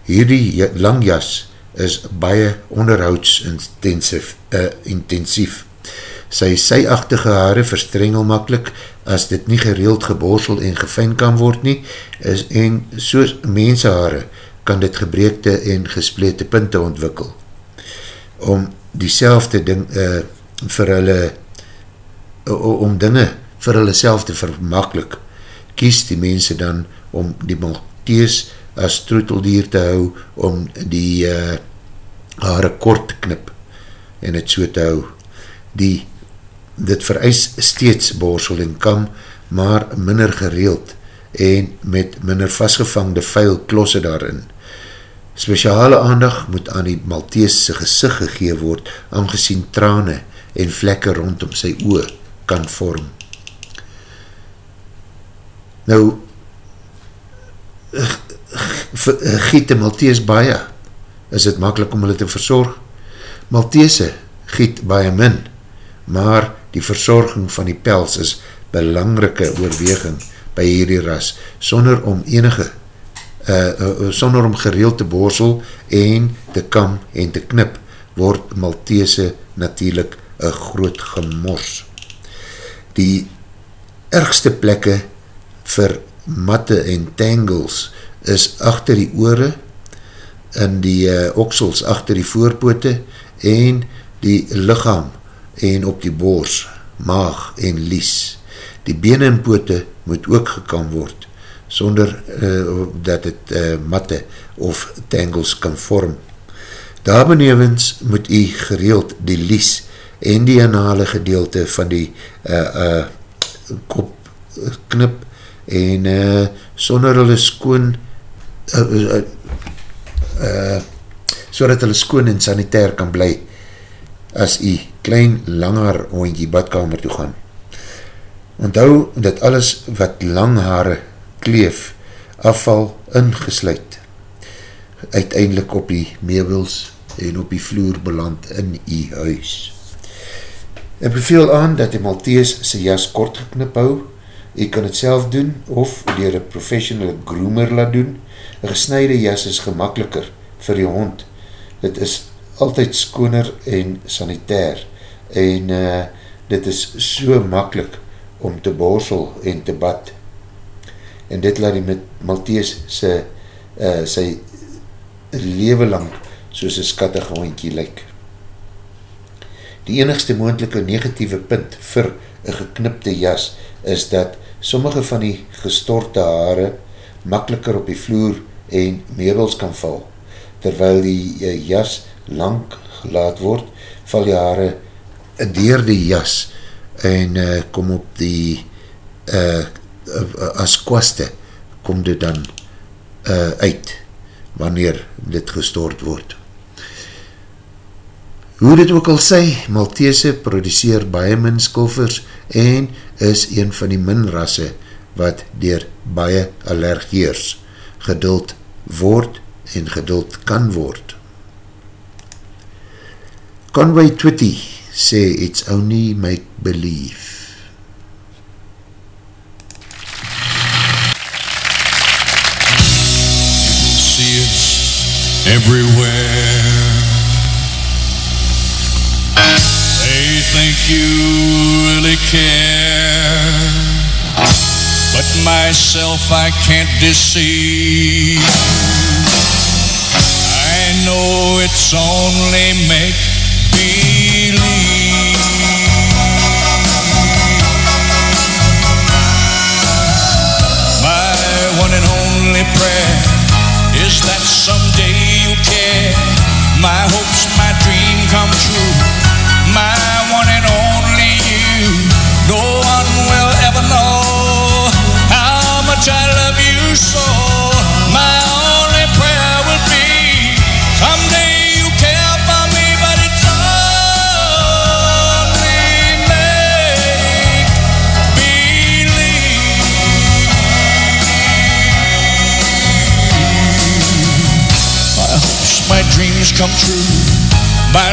Hierdie lang jas is baie onderhoudsintensief. Uh, intensief. Sy syachtige haare verstrengel makkelijk as dit nie gereeld geborsel en gefijn kan word nie, is, en soos mensenhaare kan dit gebreekte en gesplete punte ontwikkel. Om die selfde ding uh, vir hulle om dinge vir hulle self te vermakkelijk, kies die mense dan om die Maltees as troeteldier te hou om die uh, hare kort te knip en het so te hou. Die dit vereis steeds borsel en kam, maar minder gereeld en met minder vastgevangde vuil klosse daarin. Speciale aandag moet aan die Malteese gezicht gegee word, aangezien trane en vlekke rondom sy oor kan vorm. Nou, giet die Maltees baie, is het makkelijk om hulle te verzorg. Maltese giet baie min, maar die verzorging van die pels is belangrike oorweging by hierdie ras, sonder om enige uh, uh, sonder om gereeld te borsel en te kam en te knip, word Maltese natuurlijk een groot gemors. Die ergste plekke vir matte en tangles is achter die oore, in die uh, oksels achter die voorpote en die lichaam en op die boors, maag en lies. Die bene en pote moet ook gekam word, sonder uh, dat het uh, matte of tangles kan vorm. Daar benevens moet u gereeld die lies en die anale gedeelte van die uh, uh, kop knip en uh, sonder hulle skoon uh, uh, uh, so dat hulle skoon en sanitair kan bly as jy klein langer hondje badkamer toe gaan. Onthou dat alles wat lang haare kleef afval ingesluid uiteindelik op die meubels en op die vloer beland in die huis. Ek beveel aan dat die Maltees sy jas kort geknip hou, jy kan het self doen of dier een professional groomer laat doen. Een gesnijde jas is gemakkeliker vir die hond. Het is altyd skoner en sanitair en uh, dit is so makkelijk om te borsel en te bad. En dit laat die met Maltees sy, uh, sy leven lang soos een skattige hondkie lyk. Die enigste moendelike negatieve punt vir een geknipte jas is dat sommige van die gestorte haare makkeliker op die vloer en meubels kan val. Terwyl die uh, jas lang gelaat word, val die haare dier die jas en uh, kom op die uh, as kwaste kom dit dan uh, uit wanneer dit gestort word. Hoe dit ook al sê, Maltese produceer baie min skulvers en is een van die min rasse wat dier baie allergeers geduld word en geduld kan word. Conway Twitty sê it's only make believe. everywhere. Think you really care. But myself I can't deceive. I know it's only make believe. My one and only prayer is that someday you'll care. My hopes, my dream come true. much I love you so. My only prayer will be someday you care for me, but it's only make believe. My hopes, my dreams come true. My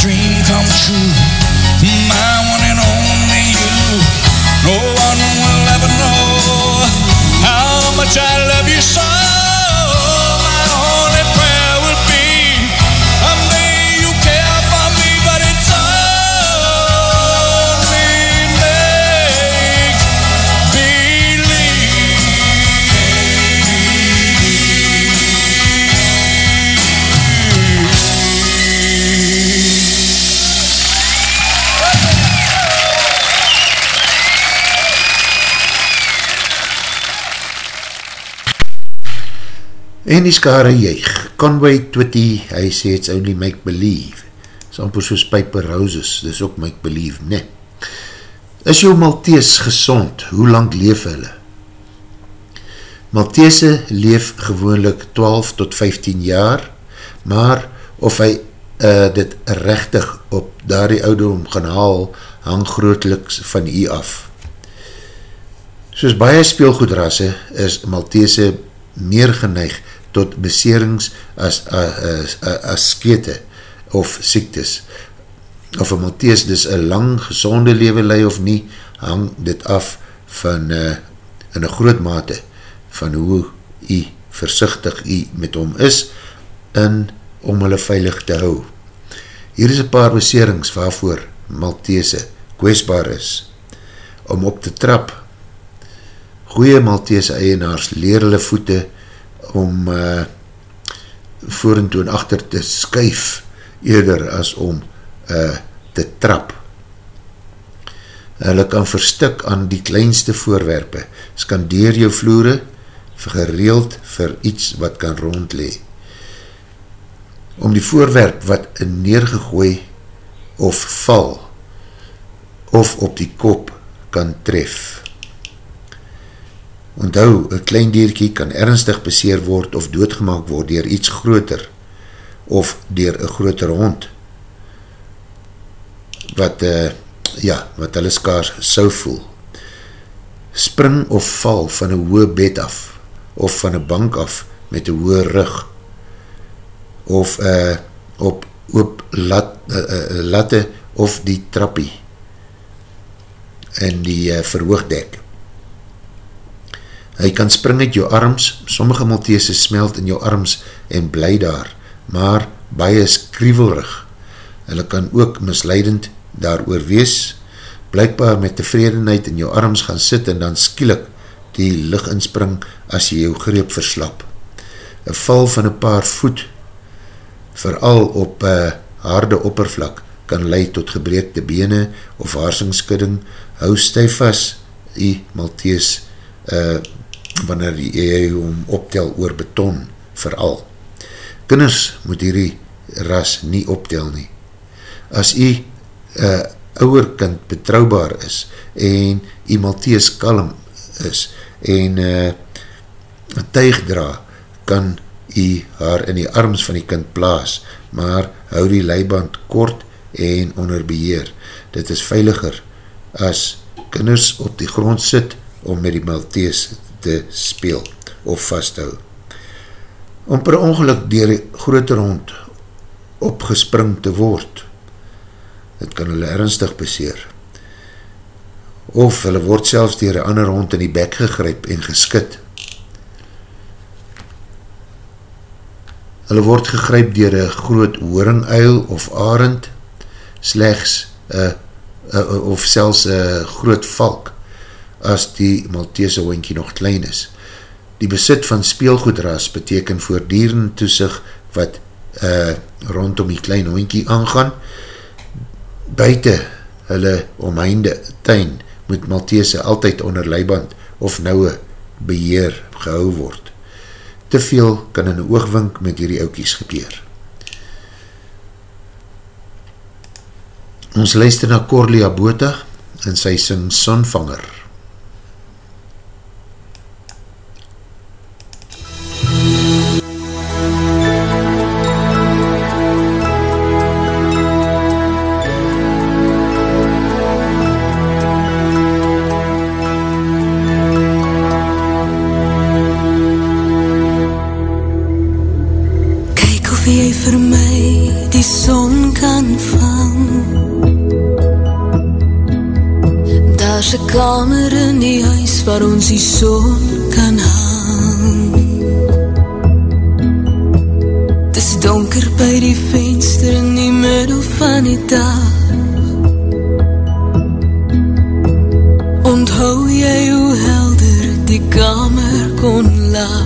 dream come true. En die skare juig. Conway Twitty, hy sê it's only make believe. Is amper soos Piper Roses, dis ook make believe, ne. Is jou Maltees gezond? Hoe lang leef hulle? Maltese leef gewoonlik 12 tot 15 jaar, maar of hy uh, dit rechtig op daardie ouderdom gaan haal, hang grootliks van u af. Soos baie speelgoedrasse is Maltese meer geneig tot beserings as, as, as, as skete of siektes. Of een Maltese dus een lang gezonde leven lei of nie, hang dit af van uh, in een groot mate van hoe hy versichtig hy met hom is en om hulle veilig te hou. Hier is een paar beserings waarvoor Maltese kwestbaar is. Om op te trap. Goeie Maltese eienaars leer hulle voete om uh, voor en toe en achter te skuif eerder as om uh, te trap. Hulle kan verstik aan die kleinste voorwerpe, skandeer jou vloere, gereeld vir iets wat kan rondlee. Om die voorwerp wat neergegooi of val, of op die kop kan tref. Onthou, een klein dierkie kan ernstig beseer word of doodgemaak word dier iets groter of dier een groter hond wat, uh, ja, wat hulle skaars sou voel. Spring of val van een hoë bed af of van een bank af met een hoë rug of uh, op oop lat, uh, uh, latte of die trappie in die uh, verhoogdek. Hy kan spring uit jou arms, sommige Maltese smelt in jou arms en bly daar, maar baie is krievelrig. Hulle kan ook misleidend daar oor wees, blijkbaar met tevredenheid in jou arms gaan sit en dan skielik die licht inspring as jy jou greep verslap. Een val van een paar voet, vooral op uh, harde oppervlak, kan leid tot gebreekte bene of haarsingskidding, hou stijf vast, die Maltese uh, wanneer jy hom optel oor beton, vooral. Kinders moet hierdie ras nie optel nie. As jy uh, ouwer kind betrouwbaar is en jy Maltese kalm is en uh, tuig dra, kan jy haar in die arms van die kind plaas, maar hou die leiband kort en onder beheer. Dit is veiliger as kinders op die grond sit om met die Maltese te speel of vasthou. Om per ongeluk dier die groter hond opgespring te word, het kan hulle ernstig beseer. Of hulle word selfs dier een ander hond in die bek gegryp en geskit. Hulle word gegryp dier een groot hooringuil of arend, slechts uh, uh, of selfs een groot valk, as die Maltese hoentje nog klein is. Die besit van speelgoedras beteken voortdurend toesig wat uh, rondom die klein hoentje aangaan. Buiten hulle omheinde tuin moet Maltese altyd onder leiband of nouwe beheer gehou word. Te veel kan in een oogwink met hierdie oukies gebeur. Ons luister na Corlia Bota en sy sing Sonvanger. 'n kamer in die huis waar ons die son kan hang. Dis donker by die venster in die middel van die dag. Onthou jy hoe helder die kamer kon laat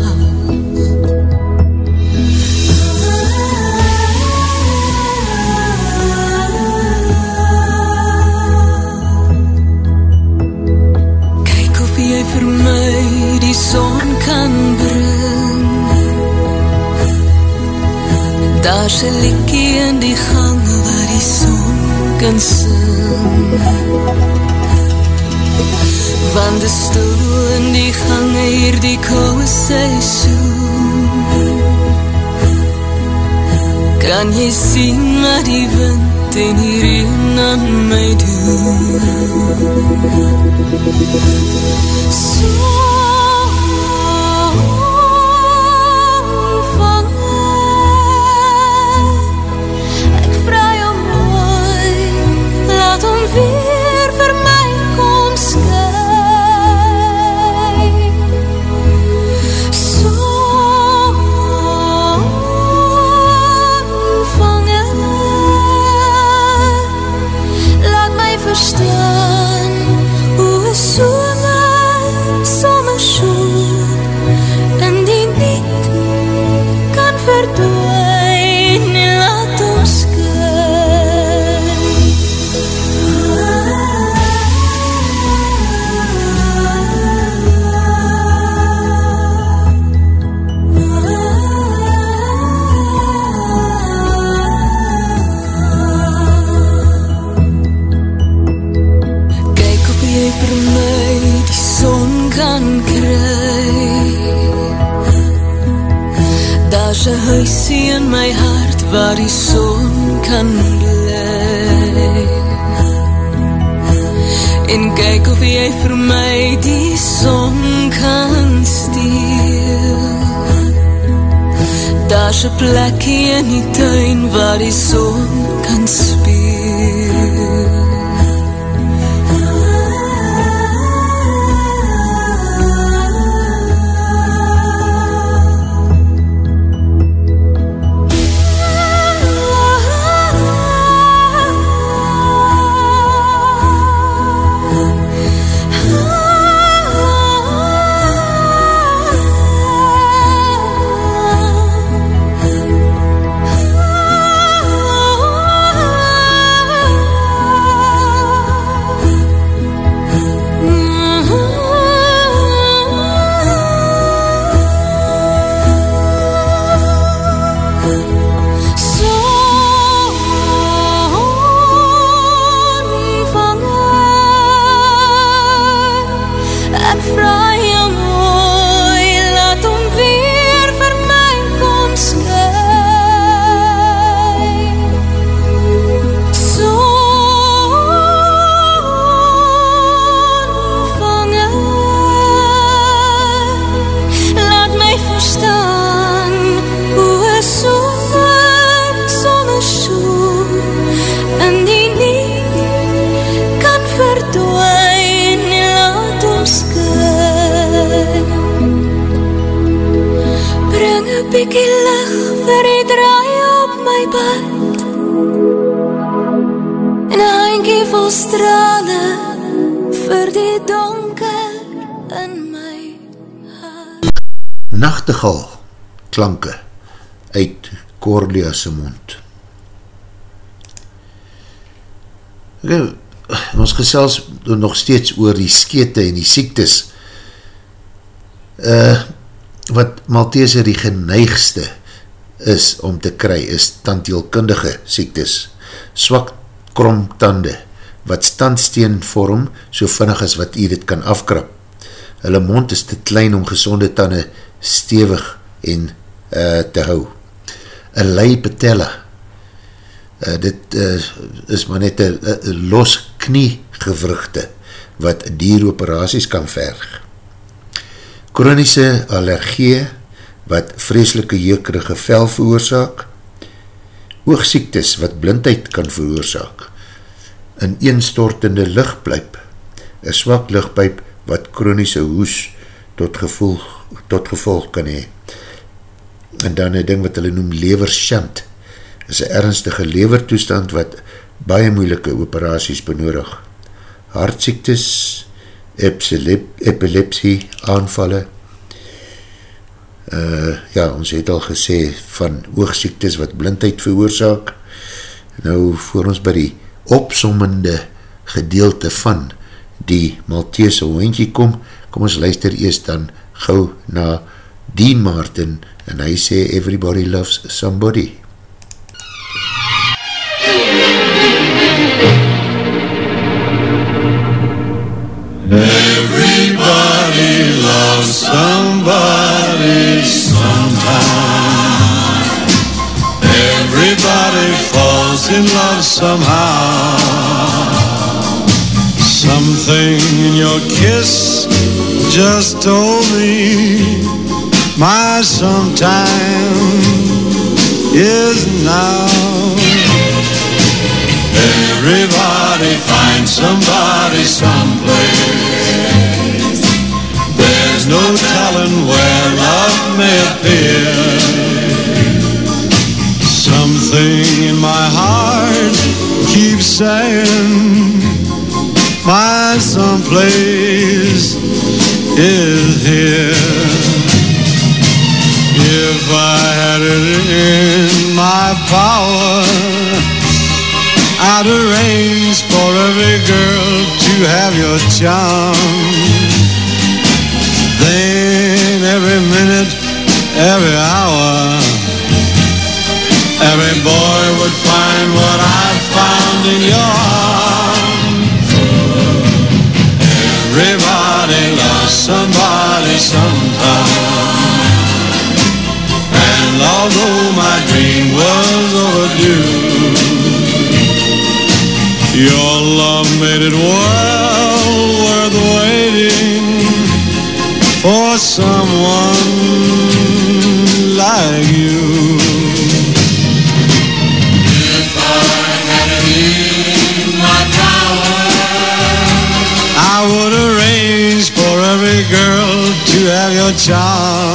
Daar's 'n liedjie in die gang waar die son kan sing. Want die stil in die gang hier die koue seisoen. Kan jy sien wat die wind en die reën aan my doen? Ek waar die son kan bly. En kyk of jy vir my die son kan steel. Daar's 'n plekkie in die tuin waar die son kan speel Corlia se mond. Okay, ons gesels nog steeds oor die skete en die siektes Uh, wat Maltese die geneigste is om te kry, is tandheelkundige siektes, swak kromtande, wat standsteen vorm, so vinnig as wat jy dit kan afkrap. Hulle mond is te klein om gezonde tanden stevig en uh, te hou. Een lei patella, uh, dit uh, is maar net een los knie gewrugte, wat dieroperaties kan verg. Chronische allergie, wat vreselike jeukerige vel veroorzaak, oogziektes wat blindheid kan veroorzaak, een eenstortende lichtpijp, een swak lichtpijp wat chronische hoes tot gevolg, tot gevolg kan hee. En dan een ding wat hulle noem levershant, is een ernstige levertoestand wat baie moeilike operaties benodig. Hartziektes, epilepsie, aanvallen, uh, ja, ons het al gesê van oogziektes wat blindheid veroorzaak, nou voor ons by die opsommende gedeelte van die Maltese hoentje kom, kom ons luister eerst dan gauw na Dean Martin en hy sê Everybody Loves Somebody. Everybody loves somebody sometime. Everybody falls in love somehow. Something in your kiss just told me my sometime is now. Everybody finds somebody someplace. There's no telling where love may appear. Something in my heart keeps saying my someplace is here. If I had it in my power, I'd arrange for every girl to have your charm. Then every minute, every hour, every boy would find what I found in your arms. Everybody loves somebody sometime. Although my dream was overdue, your love made it well worth waiting for someone like you. If I had it in my power, I would arrange for every girl to have your charm.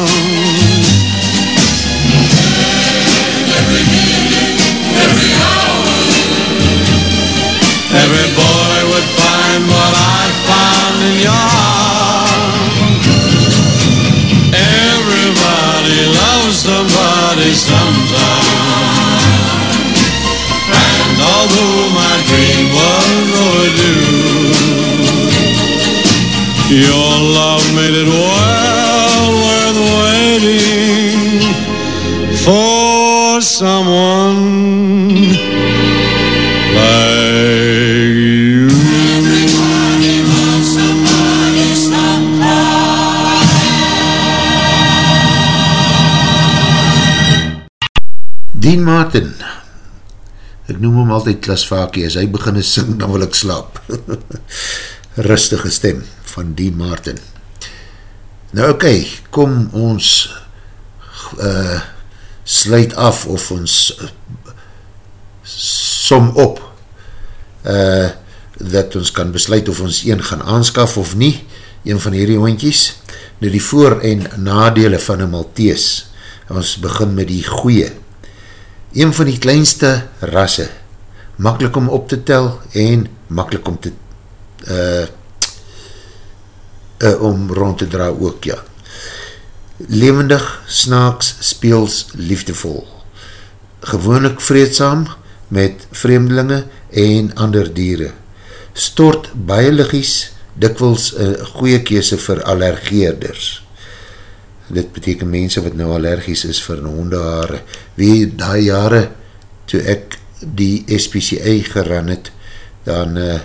Hom altyd Klasvakie, as hy begin te sing, [laughs] dan wil ek slaap. [laughs] Rustige stem van Dean Martin. Nou oké, okay, kom ons uh, sluit af of ons uh, som op uh, dat ons kan besluit of ons een gaan aanskaf of nie, een van hierdie hondjies. Nou die voor- en nadele van een Maltese, ons begin met die goeie. Een van die kleinste rasse, makkelijk om op te tel en makkelijk om te uh, uh, om rond te dra ook, ja. Levendig, snaaks, speels, liefdevol. Gewoonlik vreedzaam met vreemdelinge en ander dieren. Stort baie liggies, dikwels een goeie kese vir allergeerders. dit beteken mense wat nou allergies is vir hondehaare. Wie die jare toe ek die SPCA geran het, dan uh,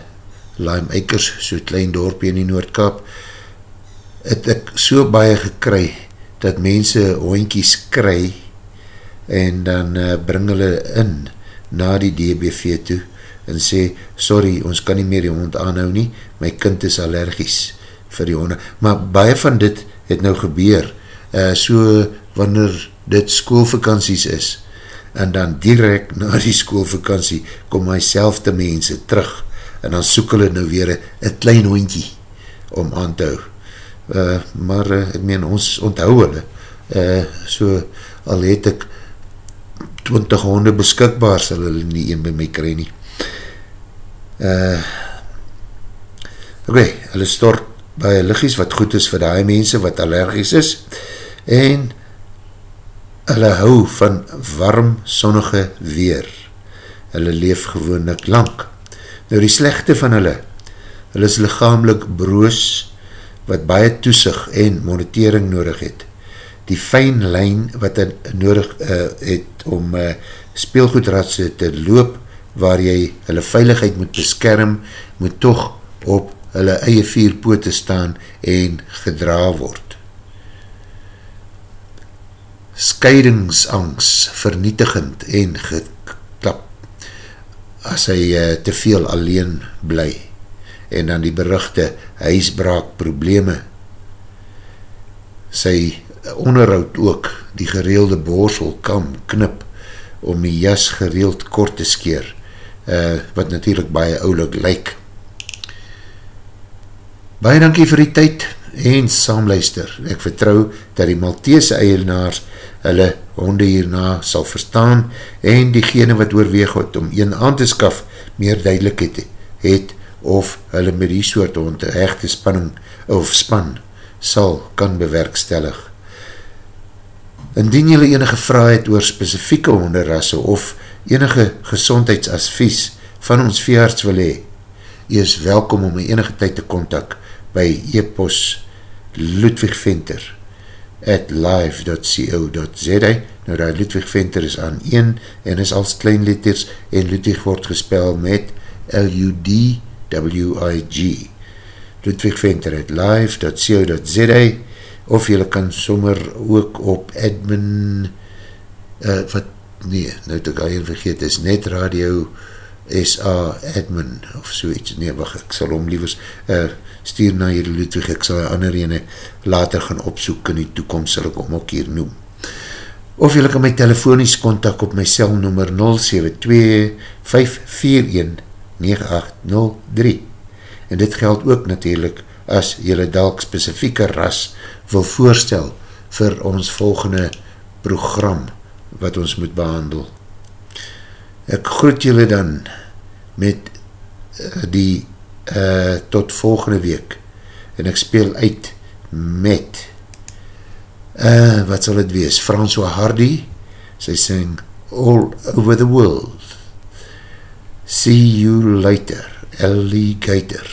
Lime Eikers, so klein dorpje in die Noordkap, het ek so baie gekry, dat mense hoinkies kry, en dan uh, bring hulle in, na die DBV toe, en sê, sorry, ons kan nie meer die hond aanhou nie, my kind is allergies vir die honde, maar baie van dit het nou gebeur, uh, so wanneer dit schoolvakanties is, en dan direct na die schoolvakantie, kom my selfde mense terug, en dan soek hulle nou weer een klein hondje om aan te hou. Uh, maar uh, ek meen, ons onthou hulle, uh, so al het ek 20 honde beskikbaar, sal hulle nie een by my kry nie. Uh, okay, hulle stort baie liggies wat goed is vir die mense wat allergies is, en hulle hou van warm, sonnige weer. Hulle leef gewoonlik lang. Nou die slechte van hulle, hulle is lichamelik broos, wat baie toesig en monitering nodig het. Die fijn lijn wat hy nodig uh, het om uh, speelgoedratse te loop, waar jy hulle veiligheid moet beskerm, moet toch op hulle eie vier poote staan en gedra word. Skeidingsangst, vernietigend en geklap as hy uh, te veel alleen bly en dan die beruchte huisbraak probleme. Sy onderhoud ook die gereelde borsel kam knip om die jas gereeld kort te skeer uh, wat natuurlijk baie oulik lyk. Baie dankie vir die tyd en saamluister ek vertrou dat die Maltese eienaars hulle honde hierna sal verstaan en diegene wat oorweeg het om een aan te skaf meer duidelik het, het of hulle met die soort hond een echte spanning of span sal kan bewerkstellig. Indien julle enige vraag het oor specifieke honderrasse of enige gezondheidsadvies van ons veearts wil hee, jy is welkom om enige tyd te kontak by e-pos Ludwig Venter at live.co.za Nou daar Ludwig Venter is aan 1 en is als klein letters en Ludwig word gespel met L-U-D-W-I-G Ludwig Venter at live.co.za of jylle kan sommer ook op admin uh, wat, nee, nou het ek al hier vergeet, is net radio SA admin of soeits, nee wacht, ek sal om liefers uh, stuur na hier Ludwig, ek sal ander ene later gaan opsoek in die toekomst sal ek om ook hier noem. Of jylle kan my telefonies kontak op my celnummer 072-541-9803 en dit geld ook natuurlijk as jylle dalk specifieke ras wil voorstel vir ons volgende program wat ons moet behandel. Ek groet jylle dan met uh, die uh, tot volgende week. En ek speel uit met uh, wat sal het wees? François Hardy sy sing All Over the World. See You Later Alligator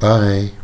Bye